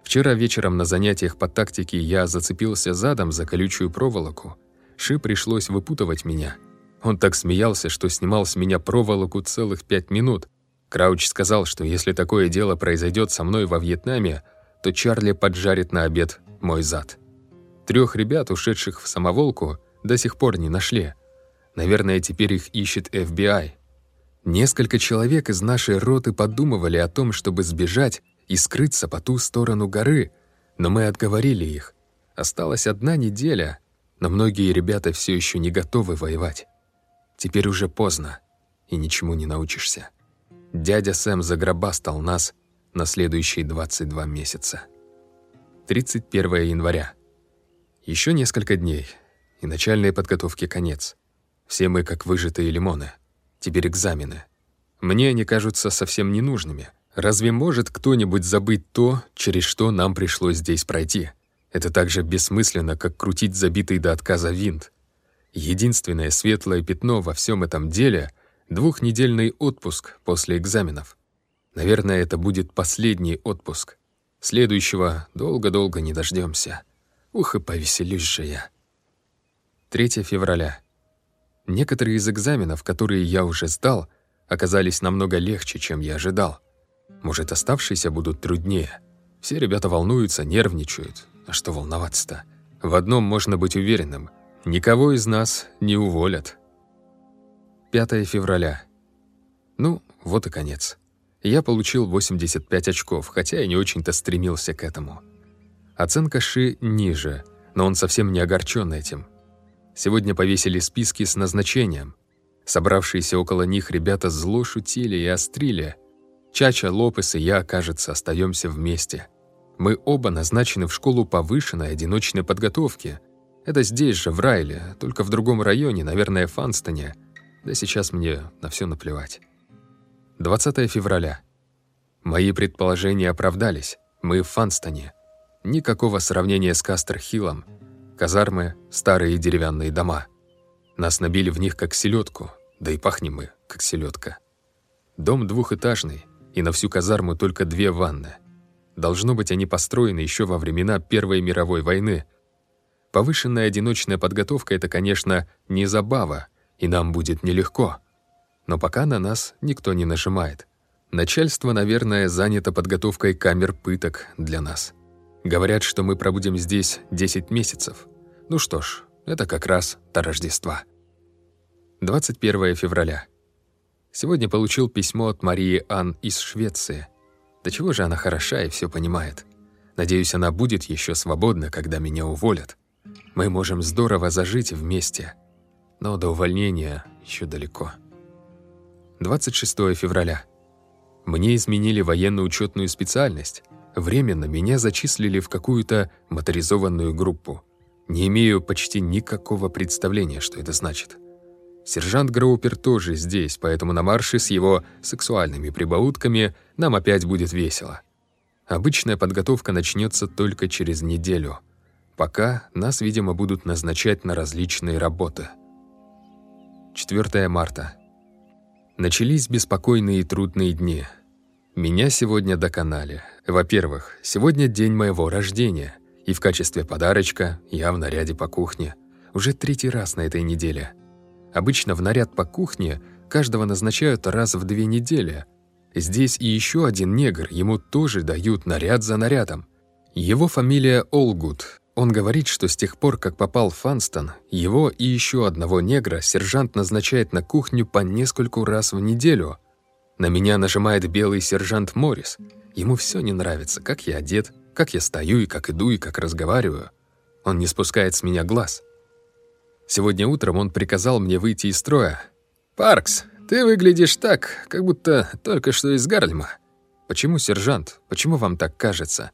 Вчера вечером на занятиях по тактике я зацепился задом за колючую проволоку. Ши пришлось выпутывать меня. Он так смеялся, что снимал с меня проволоку целых пять минут. Крауч сказал, что если такое дело произойдет со мной во Вьетнаме, то Чарли поджарит на обед мой зад. Трех ребят, ушедших в самоволку, до сих пор не нашли. Наверное, теперь их ищет FBI. Несколько человек из нашей роты подумывали о том, чтобы сбежать, и скрыться по ту сторону горы, но мы отговорили их. Осталась одна неделя, но многие ребята все еще не готовы воевать. Теперь уже поздно, и ничему не научишься. Дядя Сэм загробастал нас на следующие 22 месяца. 31 января. Еще несколько дней, и начальной подготовки конец. Все мы как выжатые лимоны. Теперь экзамены. Мне они кажутся совсем ненужными — Разве может кто-нибудь забыть то, через что нам пришлось здесь пройти? Это так же бессмысленно, как крутить забитый до отказа винт. Единственное светлое пятно во всем этом деле — двухнедельный отпуск после экзаменов. Наверное, это будет последний отпуск. Следующего долго-долго не дождемся. Ух, и повеселюсь же я. 3 февраля. Некоторые из экзаменов, которые я уже сдал, оказались намного легче, чем я ожидал. Может, оставшиеся будут труднее. Все ребята волнуются, нервничают. А что волноваться-то? В одном можно быть уверенным. Никого из нас не уволят. 5 февраля. Ну, вот и конец. Я получил 85 очков, хотя и не очень-то стремился к этому. Оценка Ши ниже, но он совсем не огорчен этим. Сегодня повесили списки с назначением. Собравшиеся около них ребята зло шутили и острили. Чача, Лопес и я, кажется, остаемся вместе. Мы оба назначены в школу повышенной одиночной подготовки. Это здесь же, в Райле, только в другом районе, наверное, Фанстоне. Да сейчас мне на все наплевать. 20 февраля. Мои предположения оправдались. Мы в Фанстоне. Никакого сравнения с Кастер-Хиллом. Казармы, старые деревянные дома. Нас набили в них как селедку, да и пахнем мы, как селедка. Дом двухэтажный, и на всю казарму только две ванны. Должно быть, они построены еще во времена Первой мировой войны. Повышенная одиночная подготовка — это, конечно, не забава, и нам будет нелегко. Но пока на нас никто не нажимает. Начальство, наверное, занято подготовкой камер пыток для нас. Говорят, что мы пробудем здесь 10 месяцев. Ну что ж, это как раз до Рождества. 21 февраля. Сегодня получил письмо от Марии Ан из Швеции. До чего же она хороша и все понимает. Надеюсь, она будет еще свободна, когда меня уволят. Мы можем здорово зажить вместе. Но до увольнения еще далеко. 26 февраля. Мне изменили военно-учетную специальность. Временно меня зачислили в какую-то моторизованную группу. Не имею почти никакого представления, что это значит. Сержант Гроупер тоже здесь, поэтому на марше с его сексуальными прибаутками нам опять будет весело. Обычная подготовка начнется только через неделю. Пока нас, видимо, будут назначать на различные работы. 4 марта. Начались беспокойные и трудные дни. Меня сегодня доконали. Во-первых, сегодня день моего рождения, и в качестве подарочка я в наряде по кухне. Уже третий раз на этой неделе – Обычно в наряд по кухне каждого назначают раз в две недели. Здесь и еще один негр, ему тоже дают наряд за нарядом. Его фамилия Олгуд. Он говорит, что с тех пор, как попал Фанстон, его и еще одного негра сержант назначает на кухню по нескольку раз в неделю. На меня нажимает белый сержант Моррис. Ему все не нравится, как я одет, как я стою и как иду и как разговариваю. Он не спускает с меня глаз. Сегодня утром он приказал мне выйти из строя. «Паркс, ты выглядишь так, как будто только что из Гарлема». «Почему, сержант? Почему вам так кажется?»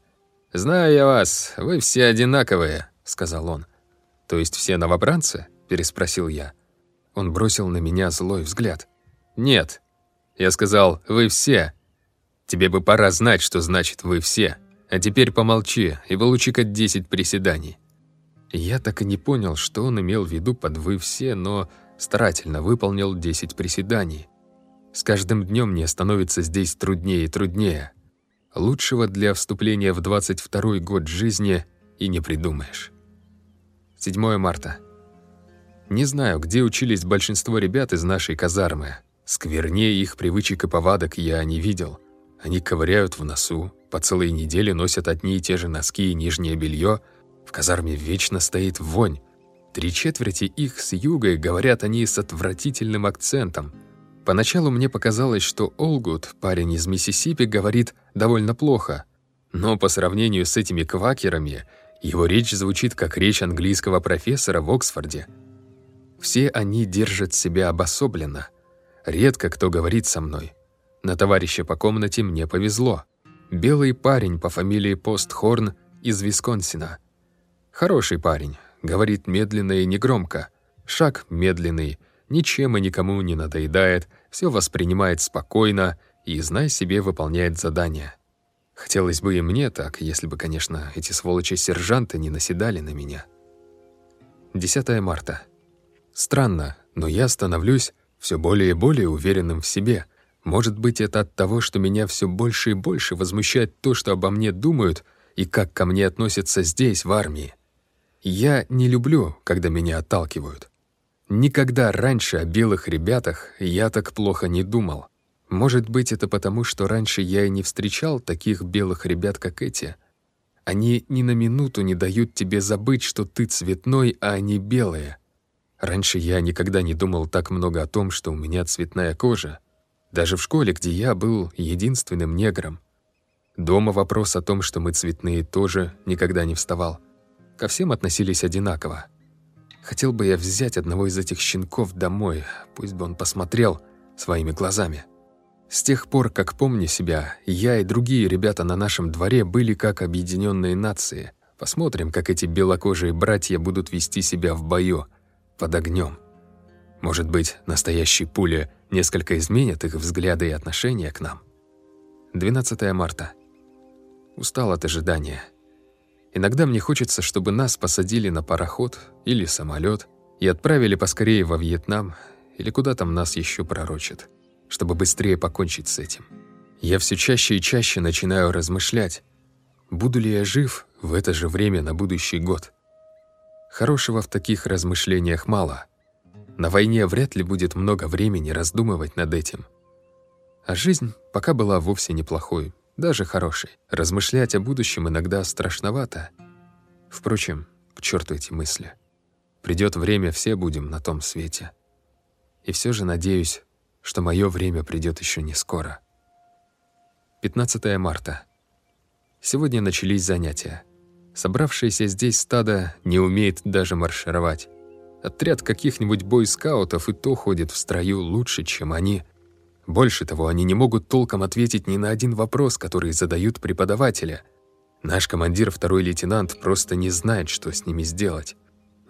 «Знаю я вас, вы все одинаковые», — сказал он. «То есть все новобранцы?» — переспросил я. Он бросил на меня злой взгляд. «Нет». Я сказал, «Вы все». «Тебе бы пора знать, что значит «вы все». А теперь помолчи и получи-ка 10 приседаний». Я так и не понял, что он имел в виду под «вы все», но старательно выполнил 10 приседаний. С каждым днем мне становится здесь труднее и труднее. Лучшего для вступления в 22 год жизни и не придумаешь. 7 марта. Не знаю, где учились большинство ребят из нашей казармы. Сквернее их привычек и повадок я не видел. Они ковыряют в носу, по целой неделе носят одни и те же носки и нижнее белье — в казарме вечно стоит вонь. Три четверти их с юга, говорят они с отвратительным акцентом. Поначалу мне показалось, что Олгуд, парень из Миссисипи, говорит довольно плохо. Но по сравнению с этими квакерами, его речь звучит как речь английского профессора в Оксфорде. Все они держат себя обособленно. Редко кто говорит со мной. На товарища по комнате мне повезло. Белый парень по фамилии Постхорн из Висконсина — Хороший парень, говорит медленно и негромко. Шаг медленный, ничем и никому не надоедает, все воспринимает спокойно и, знай себе, выполняет задания. Хотелось бы и мне так, если бы, конечно, эти сволочи-сержанты не наседали на меня. 10 марта. Странно, но я становлюсь все более и более уверенным в себе. Может быть, это от того, что меня все больше и больше возмущает то, что обо мне думают и как ко мне относятся здесь, в армии. Я не люблю, когда меня отталкивают. Никогда раньше о белых ребятах я так плохо не думал. Может быть, это потому, что раньше я и не встречал таких белых ребят, как эти. Они ни на минуту не дают тебе забыть, что ты цветной, а они белые. Раньше я никогда не думал так много о том, что у меня цветная кожа. Даже в школе, где я был единственным негром. Дома вопрос о том, что мы цветные, тоже никогда не вставал. Ко всем относились одинаково. Хотел бы я взять одного из этих щенков домой, пусть бы он посмотрел своими глазами. С тех пор, как помню себя, я и другие ребята на нашем дворе были как объединенные нации. Посмотрим, как эти белокожие братья будут вести себя в бою, под огнем. Может быть, настоящие пули несколько изменят их взгляды и отношения к нам. 12 марта. Устал от ожидания. Иногда мне хочется, чтобы нас посадили на пароход или самолет и отправили поскорее во Вьетнам или куда там нас еще пророчат, чтобы быстрее покончить с этим. Я все чаще и чаще начинаю размышлять, буду ли я жив в это же время на будущий год. Хорошего в таких размышлениях мало. На войне вряд ли будет много времени раздумывать над этим. А жизнь пока была вовсе неплохой, даже хороший. Размышлять о будущем иногда страшновато. Впрочем, к черту эти мысли. Придет время, все будем на том свете. И все же надеюсь, что мое время придет еще не скоро. 15 марта. Сегодня начались занятия. Собравшееся здесь стадо не умеет даже маршировать. Отряд каких-нибудь бойскаутов и то ходит в строю лучше, чем они — больше того, они не могут толком ответить ни на один вопрос, который задают преподавателя. Наш командир, второй лейтенант, просто не знает, что с ними сделать.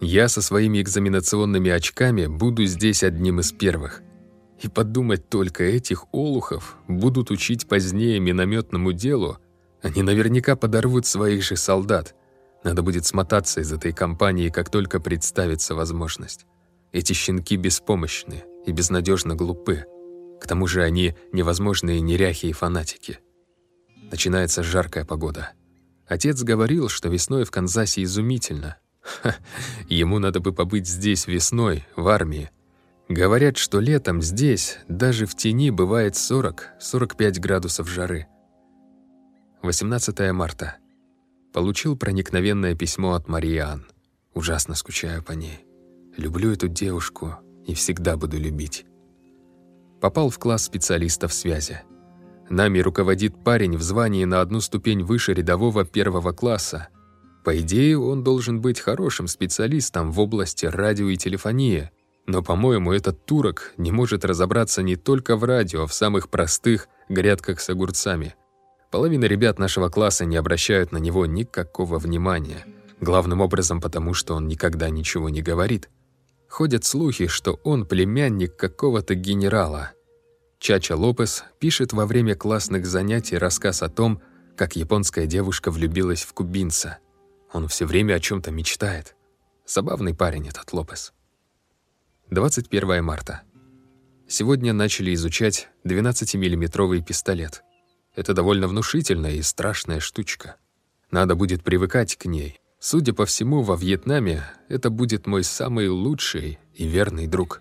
Я со своими экзаменационными очками буду здесь одним из первых. И подумать только, этих олухов будут учить позднее минометному делу, они наверняка подорвут своих же солдат. Надо будет смотаться из этой компании, как только представится возможность. Эти щенки беспомощны и безнадежно глупы. К тому же они невозможные неряхи и фанатики. Начинается жаркая погода. Отец говорил, что весной в Канзасе изумительно. Ха, ему надо бы побыть здесь весной, в армии. Говорят, что летом здесь, даже в тени, бывает 40-45 градусов жары. 18 марта. Получил проникновенное письмо от Мариан. Ужасно скучаю по ней. Люблю эту девушку и всегда буду любить попал в класс специалистов связи. Нами руководит парень в звании на одну ступень выше рядового первого класса. По идее, он должен быть хорошим специалистом в области радио и телефонии, но, по-моему, этот турок не может разобраться не только в радио, а в самых простых грядках с огурцами. Половина ребят нашего класса не обращают на него никакого внимания, главным образом потому, что он никогда ничего не говорит. Ходят слухи, что он племянник какого-то генерала. Чача Лопес пишет во время классных занятий рассказ о том, как японская девушка влюбилась в кубинца. Он все время о чем то мечтает. Забавный парень этот Лопес. 21 марта. Сегодня начали изучать 12-миллиметровый пистолет. Это довольно внушительная и страшная штучка. Надо будет привыкать к ней, Судя по всему, во Вьетнаме это будет мой самый лучший и верный друг.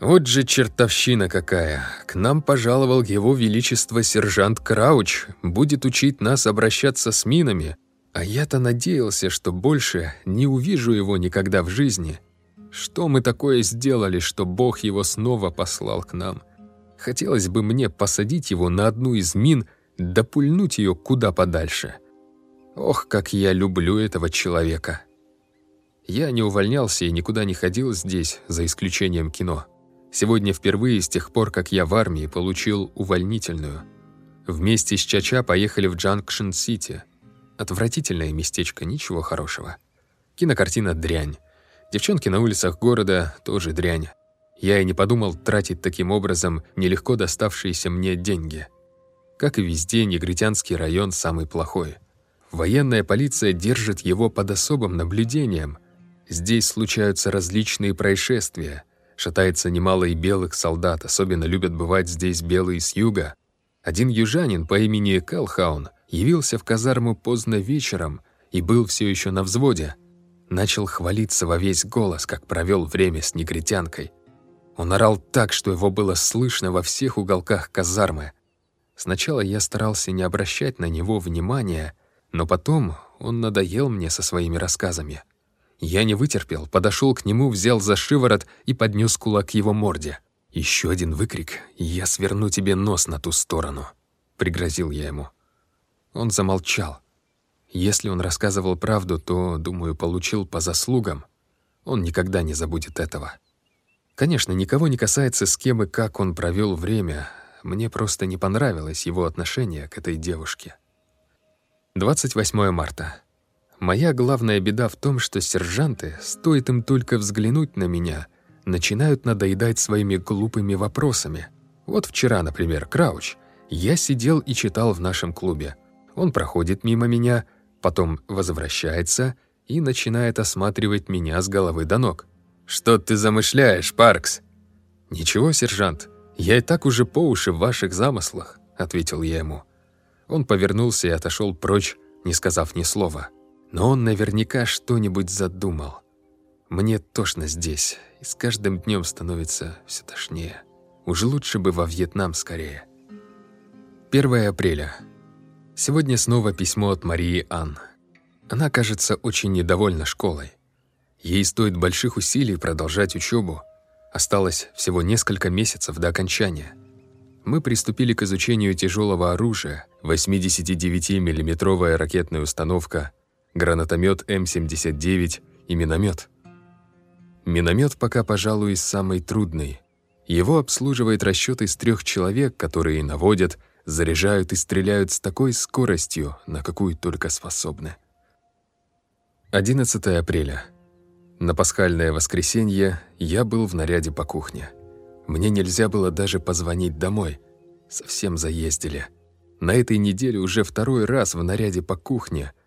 Вот же чертовщина какая! К нам пожаловал его величество сержант Крауч, будет учить нас обращаться с минами, а я-то надеялся, что больше не увижу его никогда в жизни. Что мы такое сделали, что Бог его снова послал к нам? Хотелось бы мне посадить его на одну из мин, да ее куда подальше. Ох, как я люблю этого человека. Я не увольнялся и никуда не ходил здесь, за исключением кино. Сегодня впервые с тех пор, как я в армии, получил увольнительную. Вместе с Чача поехали в Джанкшн-Сити. Отвратительное местечко, ничего хорошего. Кинокартина «Дрянь». Девчонки на улицах города тоже дрянь. Я и не подумал тратить таким образом нелегко доставшиеся мне деньги. Как и везде, негритянский район самый плохой. Военная полиция держит его под особым наблюдением. Здесь случаются различные происшествия. Шатается немало и белых солдат, особенно любят бывать здесь белые с юга. Один южанин по имени Калхаун явился в казарму поздно вечером и был все еще на взводе. Начал хвалиться во весь голос, как провел время с негритянкой. Он орал так, что его было слышно во всех уголках казармы. Сначала я старался не обращать на него внимания, но потом он надоел мне со своими рассказами. Я не вытерпел, подошел к нему, взял за шиворот и поднес кулак к его морде. Еще один выкрик, и я сверну тебе нос на ту сторону», — пригрозил я ему. Он замолчал. Если он рассказывал правду, то, думаю, получил по заслугам. Он никогда не забудет этого. Конечно, никого не касается, с кем и как он провел время. Мне просто не понравилось его отношение к этой девушке. 28 марта. Моя главная беда в том, что сержанты, стоит им только взглянуть на меня, начинают надоедать своими глупыми вопросами. Вот вчера, например, Крауч. Я сидел и читал в нашем клубе. Он проходит мимо меня, потом возвращается и начинает осматривать меня с головы до ног. «Что ты замышляешь, Паркс?» «Ничего, сержант, я и так уже по уши в ваших замыслах», — ответил я ему. Он повернулся и отошел прочь, не сказав ни слова. Но он наверняка что-нибудь задумал. Мне тошно здесь, и с каждым днем становится все тошнее. Уж лучше бы во Вьетнам скорее. 1 апреля. Сегодня снова письмо от Марии Ан. Она, кажется, очень недовольна школой. Ей стоит больших усилий продолжать учебу. Осталось всего несколько месяцев до окончания. Мы приступили к изучению тяжелого оружия, 89 миллиметровая ракетная установка гранатомет М-79 и миномет. Миномет пока, пожалуй, самый трудный. Его обслуживает расчет из трех человек, которые наводят, заряжают и стреляют с такой скоростью, на какую только способны. 11 апреля. На пасхальное воскресенье я был в наряде по кухне. Мне нельзя было даже позвонить домой. Совсем заездили. На этой неделе уже второй раз в наряде по кухне –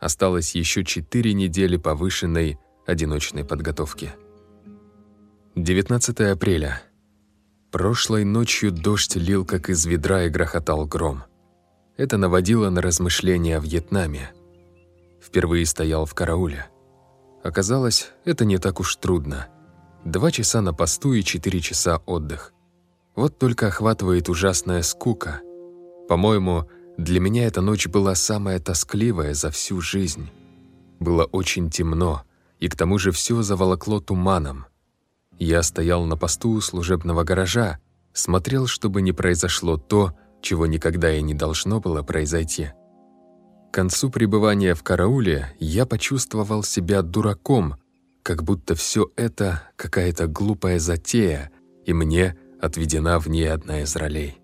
Осталось еще четыре недели повышенной одиночной подготовки. 19 апреля. Прошлой ночью дождь лил как из ведра и грохотал гром. Это наводило на размышления о Вьетнаме. Впервые стоял в карауле. Оказалось, это не так уж трудно. Два часа на посту и четыре часа отдых. Вот только охватывает ужасная скука. По-моему, для меня эта ночь была самая тоскливая за всю жизнь. Было очень темно, и к тому же все заволокло туманом. Я стоял на посту у служебного гаража, смотрел, чтобы не произошло то, чего никогда и не должно было произойти. К концу пребывания в карауле я почувствовал себя дураком, как будто все это какая-то глупая затея, и мне отведена в ней одна из ролей.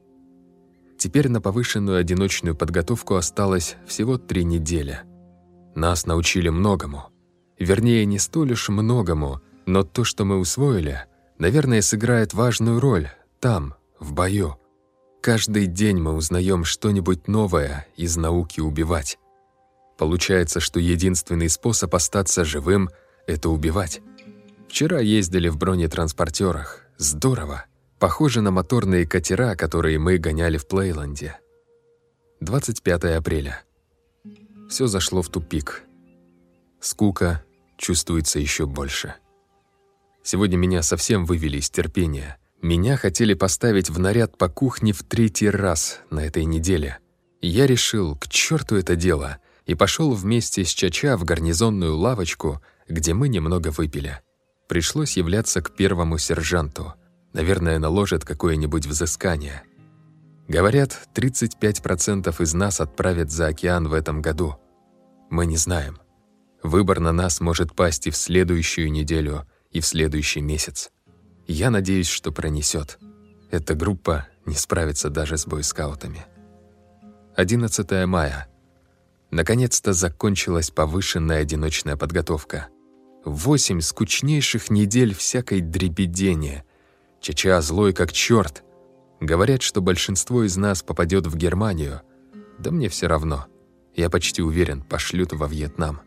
Теперь на повышенную одиночную подготовку осталось всего три недели. Нас научили многому. Вернее, не столь уж многому, но то, что мы усвоили, наверное, сыграет важную роль там, в бою. Каждый день мы узнаем что-нибудь новое из науки убивать. Получается, что единственный способ остаться живым — это убивать. Вчера ездили в бронетранспортерах. Здорово. Похоже на моторные катера, которые мы гоняли в Плейланде. 25 апреля. Все зашло в тупик. Скука чувствуется еще больше. Сегодня меня совсем вывели из терпения. Меня хотели поставить в наряд по кухне в третий раз на этой неделе. Я решил, к черту это дело, и пошел вместе с Чача в гарнизонную лавочку, где мы немного выпили. Пришлось являться к первому сержанту — Наверное, наложат какое-нибудь взыскание. Говорят, 35% из нас отправят за океан в этом году. Мы не знаем. Выбор на нас может пасть и в следующую неделю, и в следующий месяц. Я надеюсь, что пронесет. Эта группа не справится даже с бойскаутами. 11 мая. Наконец-то закончилась повышенная одиночная подготовка. Восемь скучнейших недель всякой дребедения, Чача злой как черт. Говорят, что большинство из нас попадет в Германию. Да мне все равно. Я почти уверен, пошлют во Вьетнам.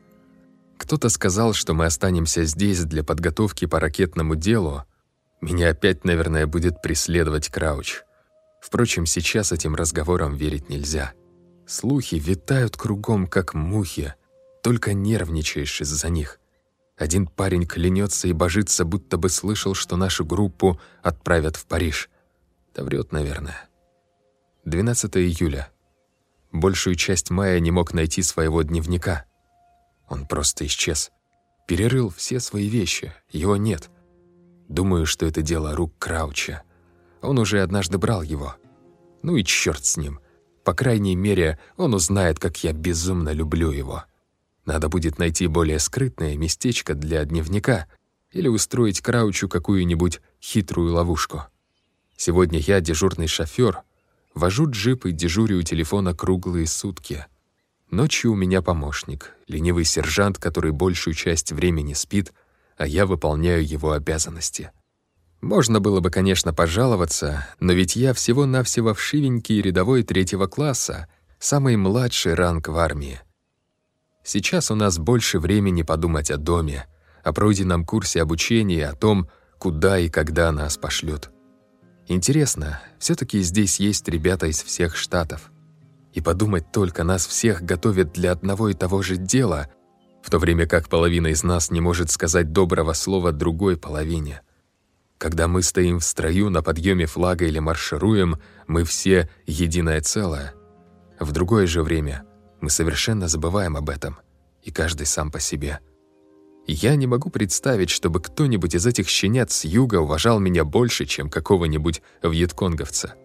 Кто-то сказал, что мы останемся здесь для подготовки по ракетному делу. Меня опять, наверное, будет преследовать Крауч. Впрочем, сейчас этим разговорам верить нельзя. Слухи витают кругом, как мухи. Только нервничаешь из-за них. Один парень клянется и божится, будто бы слышал, что нашу группу отправят в Париж. Да врет, наверное. 12 июля. Большую часть мая не мог найти своего дневника. Он просто исчез. Перерыл все свои вещи, его нет. Думаю, что это дело рук Крауча. Он уже однажды брал его. Ну и черт с ним. По крайней мере, он узнает, как я безумно люблю его. Надо будет найти более скрытное местечко для дневника или устроить Краучу какую-нибудь хитрую ловушку. Сегодня я дежурный шофер, вожу джип и дежурю у телефона круглые сутки. Ночью у меня помощник, ленивый сержант, который большую часть времени спит, а я выполняю его обязанности. Можно было бы, конечно, пожаловаться, но ведь я всего-навсего вшивенький рядовой третьего класса, самый младший ранг в армии. Сейчас у нас больше времени подумать о доме, о пройденном курсе обучения, о том, куда и когда нас пошлют. Интересно, все таки здесь есть ребята из всех штатов. И подумать только, нас всех готовят для одного и того же дела, в то время как половина из нас не может сказать доброго слова другой половине. Когда мы стоим в строю на подъеме флага или маршируем, мы все единое целое. В другое же время мы совершенно забываем об этом, и каждый сам по себе. Я не могу представить, чтобы кто-нибудь из этих щенят с юга уважал меня больше, чем какого-нибудь вьетконговца.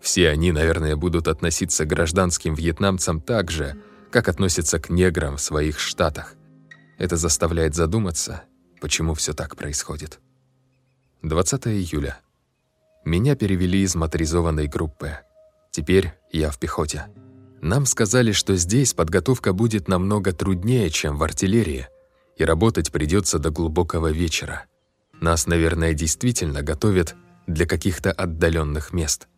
Все они, наверное, будут относиться к гражданским вьетнамцам так же, как относятся к неграм в своих штатах. Это заставляет задуматься, почему все так происходит. 20 июля. Меня перевели из моторизованной группы. Теперь я в пехоте. Нам сказали, что здесь подготовка будет намного труднее, чем в артиллерии, и работать придется до глубокого вечера. Нас, наверное, действительно готовят для каких-то отдаленных мест.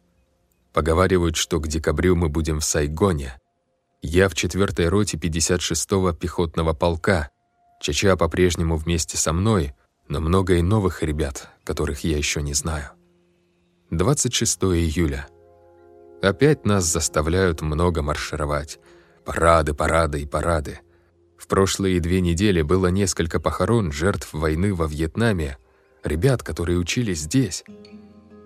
Поговаривают, что к декабрю мы будем в Сайгоне. Я в 4-й роте 56-го пехотного полка. Чача по-прежнему вместе со мной, но много и новых ребят, которых я еще не знаю. 26 июля. Опять нас заставляют много маршировать. Парады, парады и парады. В прошлые две недели было несколько похорон жертв войны во Вьетнаме, ребят, которые учились здесь.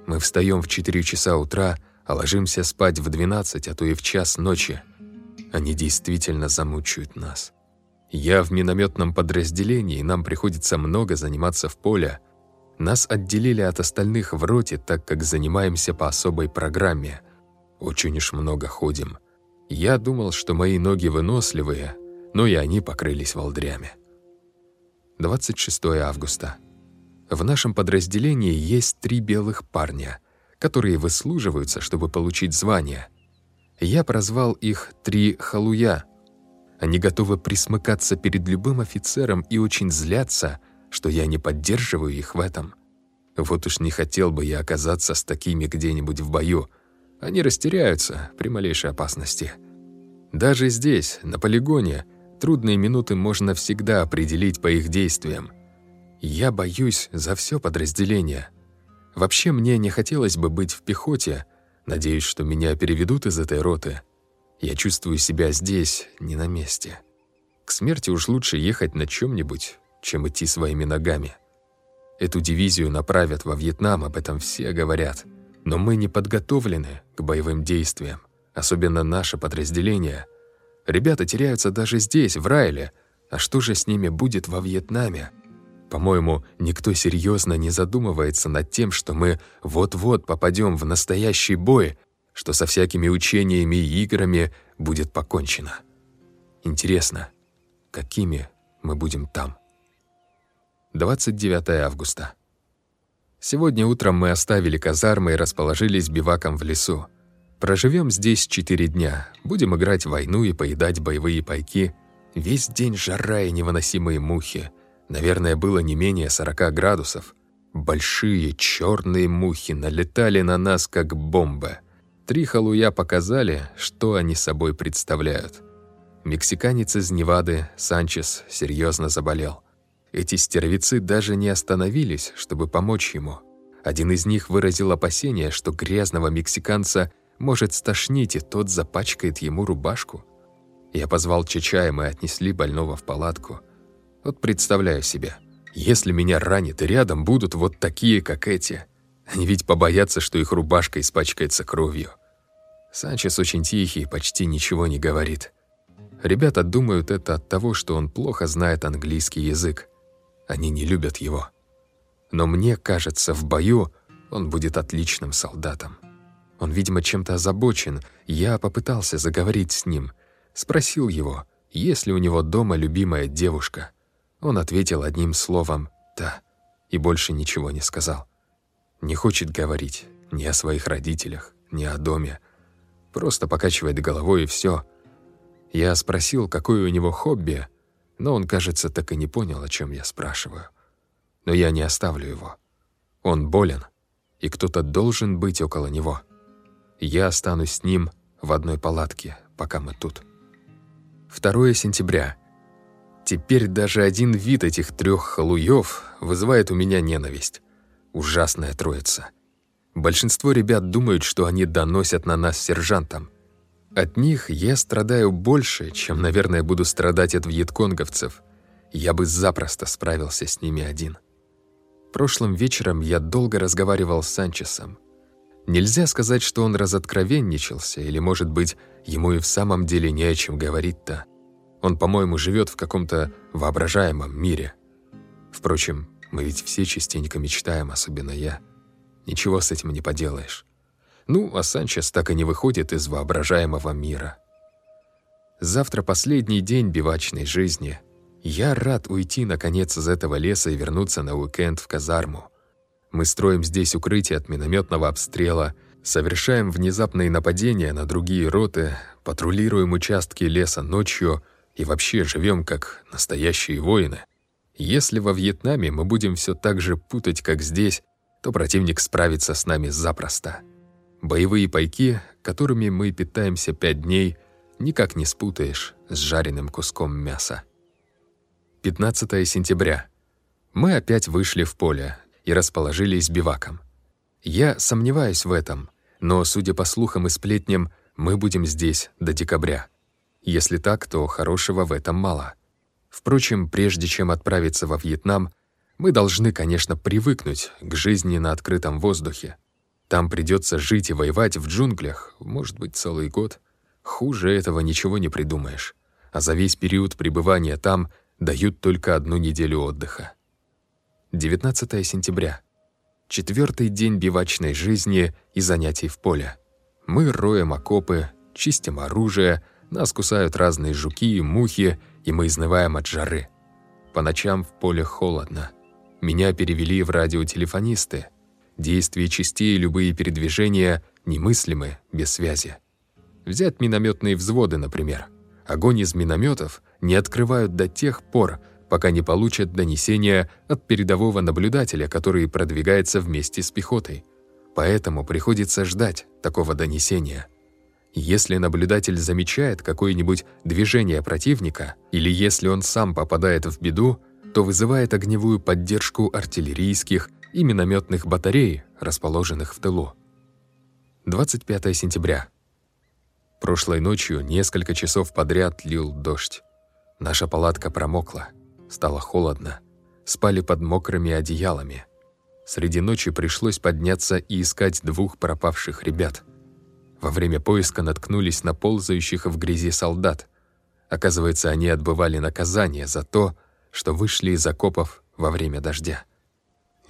Мы встаем в 4 часа утра, а ложимся спать в 12, а то и в час ночи. Они действительно замучают нас. Я в минометном подразделении, нам приходится много заниматься в поле. Нас отделили от остальных в роте, так как занимаемся по особой программе – очень уж много ходим. Я думал, что мои ноги выносливые, но и они покрылись волдырями. 26 августа. В нашем подразделении есть три белых парня, которые выслуживаются, чтобы получить звание. Я прозвал их «три халуя». Они готовы присмыкаться перед любым офицером и очень злятся, что я не поддерживаю их в этом. Вот уж не хотел бы я оказаться с такими где-нибудь в бою — они растеряются при малейшей опасности. Даже здесь, на полигоне, трудные минуты можно всегда определить по их действиям. Я боюсь за все подразделение. Вообще мне не хотелось бы быть в пехоте, надеюсь, что меня переведут из этой роты. Я чувствую себя здесь, не на месте. К смерти уж лучше ехать на чем-нибудь, чем идти своими ногами. Эту дивизию направят во Вьетнам, об этом все говорят — но мы не подготовлены к боевым действиям, особенно наше подразделение. Ребята теряются даже здесь, в Райле. А что же с ними будет во Вьетнаме? По-моему, никто серьезно не задумывается над тем, что мы вот-вот попадем в настоящий бой, что со всякими учениями и играми будет покончено. Интересно, какими мы будем там? 29 августа. Сегодня утром мы оставили казармы и расположились биваком в лесу. Проживем здесь четыре дня, будем играть в войну и поедать боевые пайки. Весь день жара и невыносимые мухи. Наверное, было не менее 40 градусов. Большие черные мухи налетали на нас, как бомба. Три халуя показали, что они собой представляют. Мексиканец из Невады, Санчес, серьезно заболел. Эти стервицы даже не остановились, чтобы помочь ему. Один из них выразил опасение, что грязного мексиканца может стошнить, и тот запачкает ему рубашку. Я позвал Чача, и мы отнесли больного в палатку. Вот представляю себе, если меня ранит, и рядом будут вот такие, как эти. Они ведь побоятся, что их рубашка испачкается кровью. Санчес очень тихий, почти ничего не говорит. Ребята думают это от того, что он плохо знает английский язык. Они не любят его. Но мне кажется, в бою Он будет отличным солдатом. Он, видимо, чем-то озабочен. Я попытался заговорить с ним. Спросил его, есть ли у него дома любимая девушка. Он ответил одним словом «да» и больше ничего не сказал. Не хочет говорить ни о своих родителях, ни о доме. Просто покачивает головой и все. Я спросил, какое у него хобби, но он, кажется, так и не понял, о чем я спрашиваю. Но я не оставлю его. Он болен, и кто-то должен быть около него. Я останусь с ним в одной палатке, пока мы тут. 2 сентября. Теперь даже один вид этих трех халуев вызывает у меня ненависть. Ужасная троица. Большинство ребят думают, что они доносят на нас сержантам. От них я страдаю больше, чем, наверное, буду страдать от вьетконговцев. Я бы запросто справился с ними один. Прошлым вечером я долго разговаривал с Санчесом. Нельзя сказать, что он разоткровенничался, или, может быть, ему и в самом деле не о чем говорить-то. Он, по-моему, живет в каком-то воображаемом мире. Впрочем, мы ведь все частенько мечтаем, особенно я. Ничего с этим не поделаешь. Ну, а Санчес так и не выходит из воображаемого мира. Завтра последний день бивачной жизни. Я рад уйти, наконец, из этого леса и вернуться на уикенд в казарму. Мы строим здесь укрытие от минометного обстрела, совершаем внезапные нападения на другие роты, патрулируем участки леса ночью и вообще живем как настоящие воины. Если во Вьетнаме мы будем все так же путать, как здесь, то противник справится с нами запросто. Боевые пайки, которыми мы питаемся пять дней, никак не спутаешь с жареным куском мяса. 15 сентября. Мы опять вышли в поле, и расположились биваком. Я сомневаюсь в этом, но, судя по слухам и сплетням, мы будем здесь до декабря. Если так, то хорошего в этом мало. Впрочем, прежде чем отправиться во Вьетнам, мы должны, конечно, привыкнуть к жизни на открытом воздухе. Там придется жить и воевать в джунглях, может быть, целый год. Хуже этого ничего не придумаешь. А за весь период пребывания там дают только одну неделю отдыха. 19 сентября. Четвертый день бивачной жизни и занятий в поле. Мы роем окопы, чистим оружие, нас кусают разные жуки и мухи, и мы изнываем от жары. По ночам в поле холодно. Меня перевели в радиотелефонисты. Действия частей и любые передвижения немыслимы без связи. Взять минометные взводы, например. Огонь из минометов не открывают до тех пор, пока не получат донесения от передового наблюдателя, который продвигается вместе с пехотой. Поэтому приходится ждать такого донесения. Если наблюдатель замечает какое-нибудь движение противника, или если он сам попадает в беду, то вызывает огневую поддержку артиллерийских и минометных батарей, расположенных в тылу. 25 сентября. Прошлой ночью несколько часов подряд лил дождь. Наша палатка промокла. Стало холодно. Спали под мокрыми одеялами. Среди ночи пришлось подняться и искать двух пропавших ребят. Во время поиска наткнулись на ползающих в грязи солдат. Оказывается, они отбывали наказание за то, что вышли из окопов во время дождя.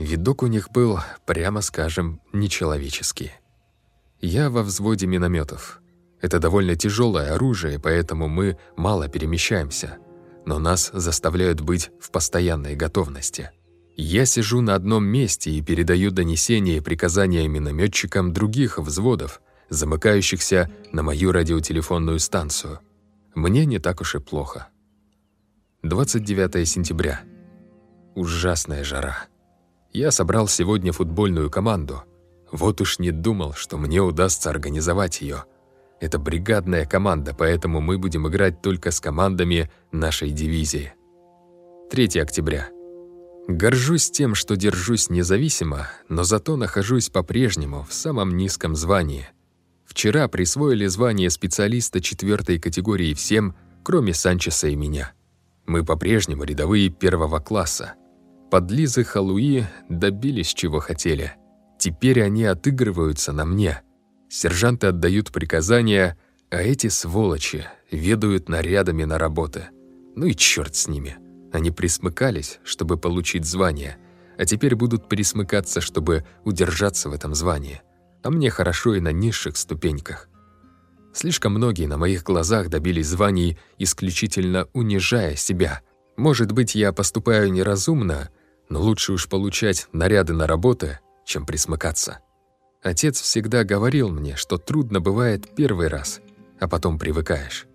Видок у них был, прямо скажем, нечеловеческий. Я во взводе минометов. Это довольно тяжелое оружие, поэтому мы мало перемещаемся — но нас заставляют быть в постоянной готовности. Я сижу на одном месте и передаю донесения и приказания минометчикам других взводов, замыкающихся на мою радиотелефонную станцию. Мне не так уж и плохо. 29 сентября. Ужасная жара. Я собрал сегодня футбольную команду. Вот уж не думал, что мне удастся организовать ее. Это бригадная команда, поэтому мы будем играть только с командами нашей дивизии. 3 октября. Горжусь тем, что держусь независимо, но зато нахожусь по-прежнему в самом низком звании. Вчера присвоили звание специалиста четвертой категории всем, кроме Санчеса и меня. Мы по-прежнему рядовые первого класса. Подлизы Халуи добились чего хотели. Теперь они отыгрываются на мне — Сержанты отдают приказания, а эти сволочи ведают нарядами на работы. Ну и черт с ними. Они присмыкались, чтобы получить звание, а теперь будут присмыкаться, чтобы удержаться в этом звании. А мне хорошо и на низших ступеньках. Слишком многие на моих глазах добились званий, исключительно унижая себя. Может быть, я поступаю неразумно, но лучше уж получать наряды на работы, чем присмыкаться. Отец всегда говорил мне, что трудно бывает первый раз, а потом привыкаешь.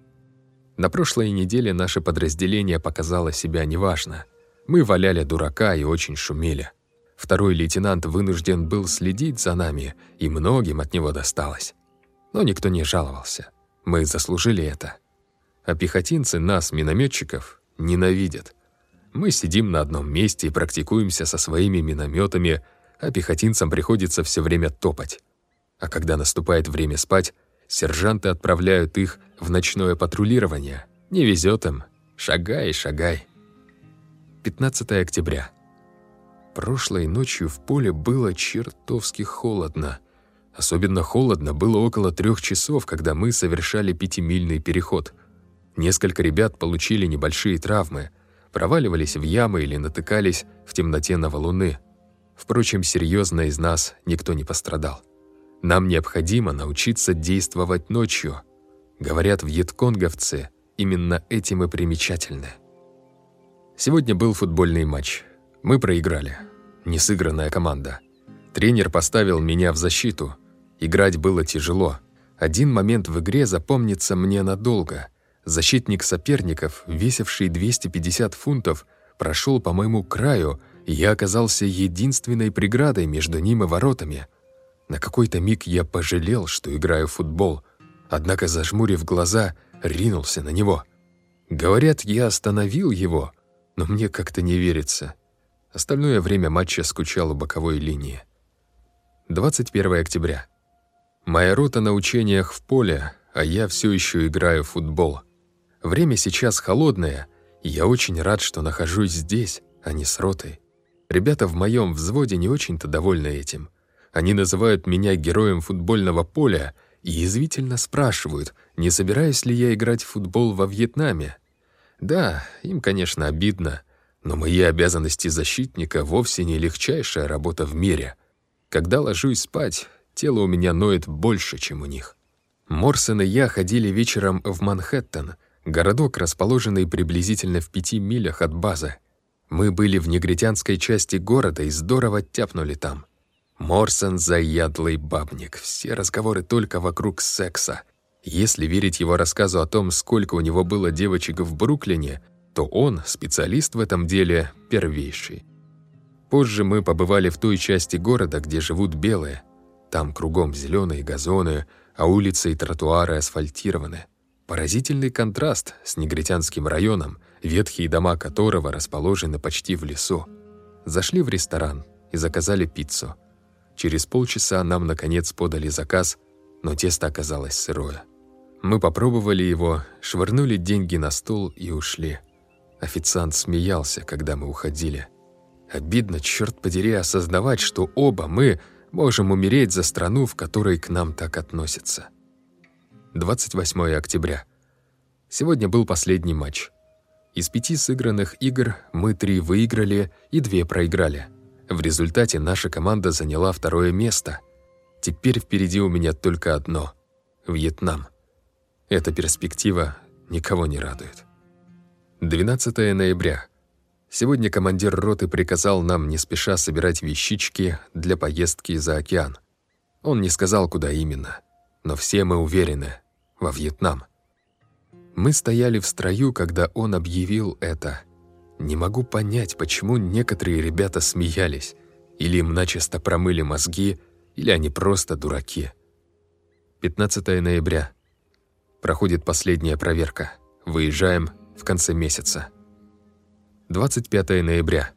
На прошлой неделе наше подразделение показало себя неважно. Мы валяли дурака и очень шумели. Второй лейтенант вынужден был следить за нами, и многим от него досталось. Но никто не жаловался. Мы заслужили это. А пехотинцы нас, минометчиков, ненавидят. Мы сидим на одном месте и практикуемся со своими минометами, а пехотинцам приходится все время топать. А когда наступает время спать, сержанты отправляют их в ночное патрулирование. Не везет им. Шагай, шагай. 15 октября. Прошлой ночью в поле было чертовски холодно. Особенно холодно было около трех часов, когда мы совершали пятимильный переход. Несколько ребят получили небольшие травмы, проваливались в ямы или натыкались в темноте на валуны. Впрочем, серьезно из нас никто не пострадал. Нам необходимо научиться действовать ночью. Говорят, вьетконговцы именно этим и примечательны. Сегодня был футбольный матч. Мы проиграли. Несыгранная команда. Тренер поставил меня в защиту — Играть было тяжело. Один момент в игре запомнится мне надолго. Защитник соперников, весивший 250 фунтов, прошел по моему краю, и я оказался единственной преградой между ним и воротами. На какой-то миг я пожалел, что играю в футбол, однако, зажмурив глаза, ринулся на него. Говорят, я остановил его, но мне как-то не верится. Остальное время матча скучал у боковой линии. 21 октября. Моя рота на учениях в поле, а я все еще играю в футбол. Время сейчас холодное, и я очень рад, что нахожусь здесь, а не с ротой. Ребята в моем взводе не очень-то довольны этим. Они называют меня героем футбольного поля и язвительно спрашивают, не собираюсь ли я играть в футбол во Вьетнаме. Да, им, конечно, обидно, но мои обязанности защитника вовсе не легчайшая работа в мире. Когда ложусь спать, Тело у меня ноет больше, чем у них. Морсон и я ходили вечером в Манхэттен, городок, расположенный приблизительно в пяти милях от базы. Мы были в негритянской части города и здорово тяпнули там. Морсон — заядлый бабник, все разговоры только вокруг секса. Если верить его рассказу о том, сколько у него было девочек в Бруклине, то он, специалист в этом деле, первейший. Позже мы побывали в той части города, где живут белые — там кругом зеленые газоны, а улицы и тротуары асфальтированы. Поразительный контраст с негритянским районом, ветхие дома которого расположены почти в лесу. Зашли в ресторан и заказали пиццу. Через полчаса нам, наконец, подали заказ, но тесто оказалось сырое. Мы попробовали его, швырнули деньги на стол и ушли. Официант смеялся, когда мы уходили. Обидно, черт подери, осознавать, что оба мы — Можем умереть за страну, в которой к нам так относятся. 28 октября. Сегодня был последний матч. Из пяти сыгранных игр мы три выиграли и две проиграли. В результате наша команда заняла второе место. Теперь впереди у меня только одно — Вьетнам. Эта перспектива никого не радует. 12 ноября. Сегодня командир роты приказал нам не спеша собирать вещички для поездки за океан. Он не сказал, куда именно, но все мы уверены — во Вьетнам. Мы стояли в строю, когда он объявил это. Не могу понять, почему некоторые ребята смеялись, или им начисто промыли мозги, или они просто дураки. 15 ноября. Проходит последняя проверка. Выезжаем в конце месяца. 25 ноября.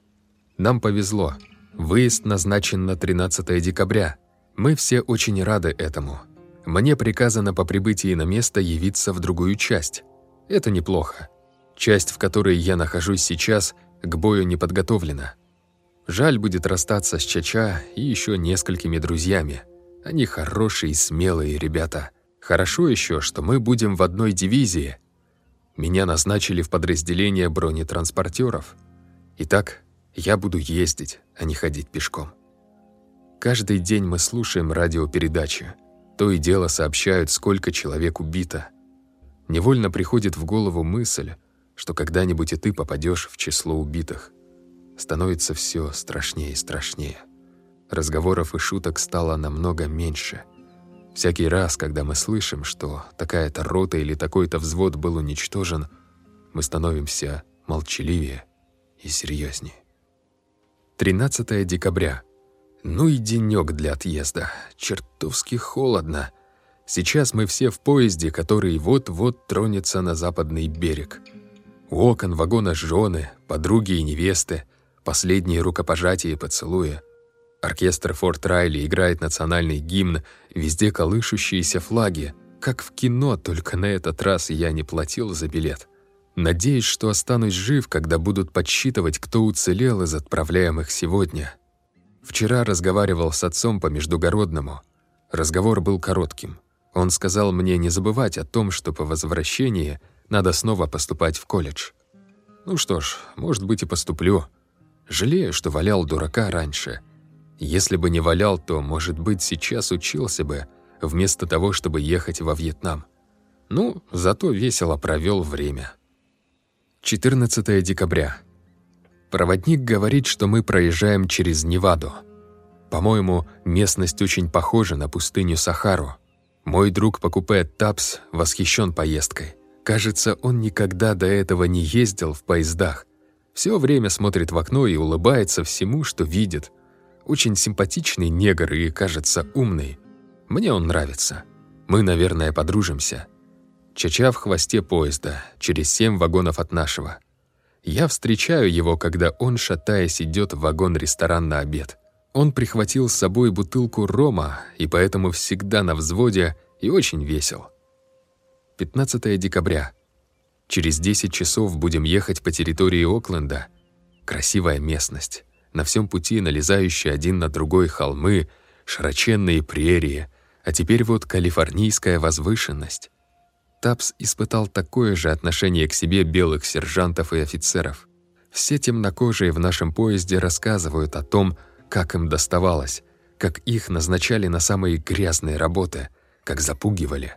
Нам повезло. Выезд назначен на 13 декабря. Мы все очень рады этому. Мне приказано по прибытии на место явиться в другую часть. Это неплохо. Часть, в которой я нахожусь сейчас, к бою не подготовлена. Жаль будет расстаться с Чача и еще несколькими друзьями. Они хорошие и смелые ребята. Хорошо еще, что мы будем в одной дивизии – меня назначили в подразделение бронетранспортеров. Итак, Я буду ездить, а не ходить пешком. Каждый день мы слушаем радиопередачи. То и дело сообщают, сколько человек убито. Невольно приходит в голову мысль, что когда-нибудь и ты попадешь в число убитых. Становится все страшнее и страшнее. Разговоров и шуток стало намного меньше. Всякий раз, когда мы слышим, что такая-то рота или такой-то взвод был уничтожен, мы становимся молчаливее и серьезнее. 13 декабря. Ну и денёк для отъезда. Чертовски холодно. Сейчас мы все в поезде, который вот-вот тронется на западный берег. У окон вагона жены, подруги и невесты, последние рукопожатия и поцелуя. Оркестр Форт Райли играет национальный гимн, везде колышущиеся флаги. Как в кино, только на этот раз я не платил за билет. Надеюсь, что останусь жив, когда будут подсчитывать, кто уцелел из отправляемых сегодня. Вчера разговаривал с отцом по междугородному. Разговор был коротким. Он сказал мне не забывать о том, что по возвращении надо снова поступать в колледж. Ну что ж, может быть и поступлю. Жалею, что валял дурака раньше. Если бы не валял, то, может быть, сейчас учился бы, вместо того, чтобы ехать во Вьетнам. Ну, зато весело провел время. 14 декабря. Проводник говорит, что мы проезжаем через Неваду. По-моему, местность очень похожа на пустыню Сахару. Мой друг по Тапс восхищен поездкой. Кажется, он никогда до этого не ездил в поездах. Все время смотрит в окно и улыбается всему, что видит. Очень симпатичный негр и, кажется, умный. Мне он нравится. Мы, наверное, подружимся. Чача в хвосте поезда, через семь вагонов от нашего. Я встречаю его, когда он, шатаясь, идет в вагон-ресторан на обед. Он прихватил с собой бутылку рома, и поэтому всегда на взводе и очень весел. 15 декабря. Через 10 часов будем ехать по территории Окленда. Красивая местность. На всем пути налезающие один на другой холмы, широченные прерии, а теперь вот калифорнийская возвышенность. Тапс испытал такое же отношение к себе белых сержантов и офицеров. Все темнокожие в нашем поезде рассказывают о том, как им доставалось, как их назначали на самые грязные работы, как запугивали.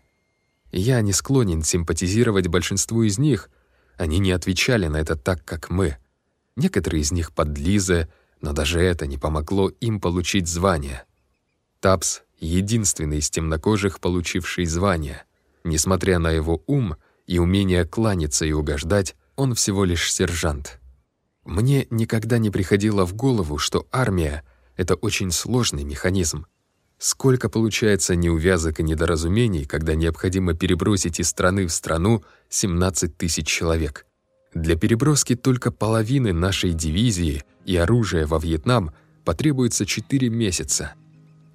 Я не склонен симпатизировать большинству из них, они не отвечали на это так, как мы. Некоторые из них подлизы, но даже это не помогло им получить звание. Тапс — единственный из темнокожих, получивший звание — Несмотря на его ум и умение кланяться и угождать, он всего лишь сержант. Мне никогда не приходило в голову, что армия — это очень сложный механизм. Сколько получается неувязок и недоразумений, когда необходимо перебросить из страны в страну 17 тысяч человек. Для переброски только половины нашей дивизии и оружия во Вьетнам потребуется 4 месяца.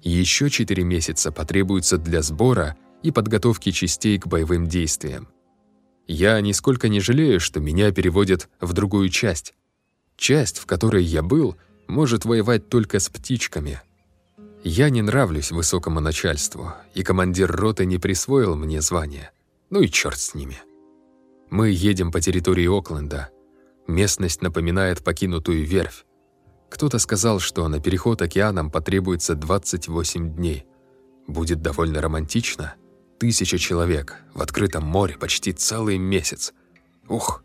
Еще 4 месяца потребуется для сбора — и подготовки частей к боевым действиям. Я нисколько не жалею, что меня переводят в другую часть. Часть, в которой я был, может воевать только с птичками. Я не нравлюсь высокому начальству, и командир роты не присвоил мне звание. Ну и черт с ними. Мы едем по территории Окленда. Местность напоминает покинутую верфь. Кто-то сказал, что на переход океаном потребуется 28 дней. Будет довольно романтично — Тысяча человек в открытом море почти целый месяц. Ух,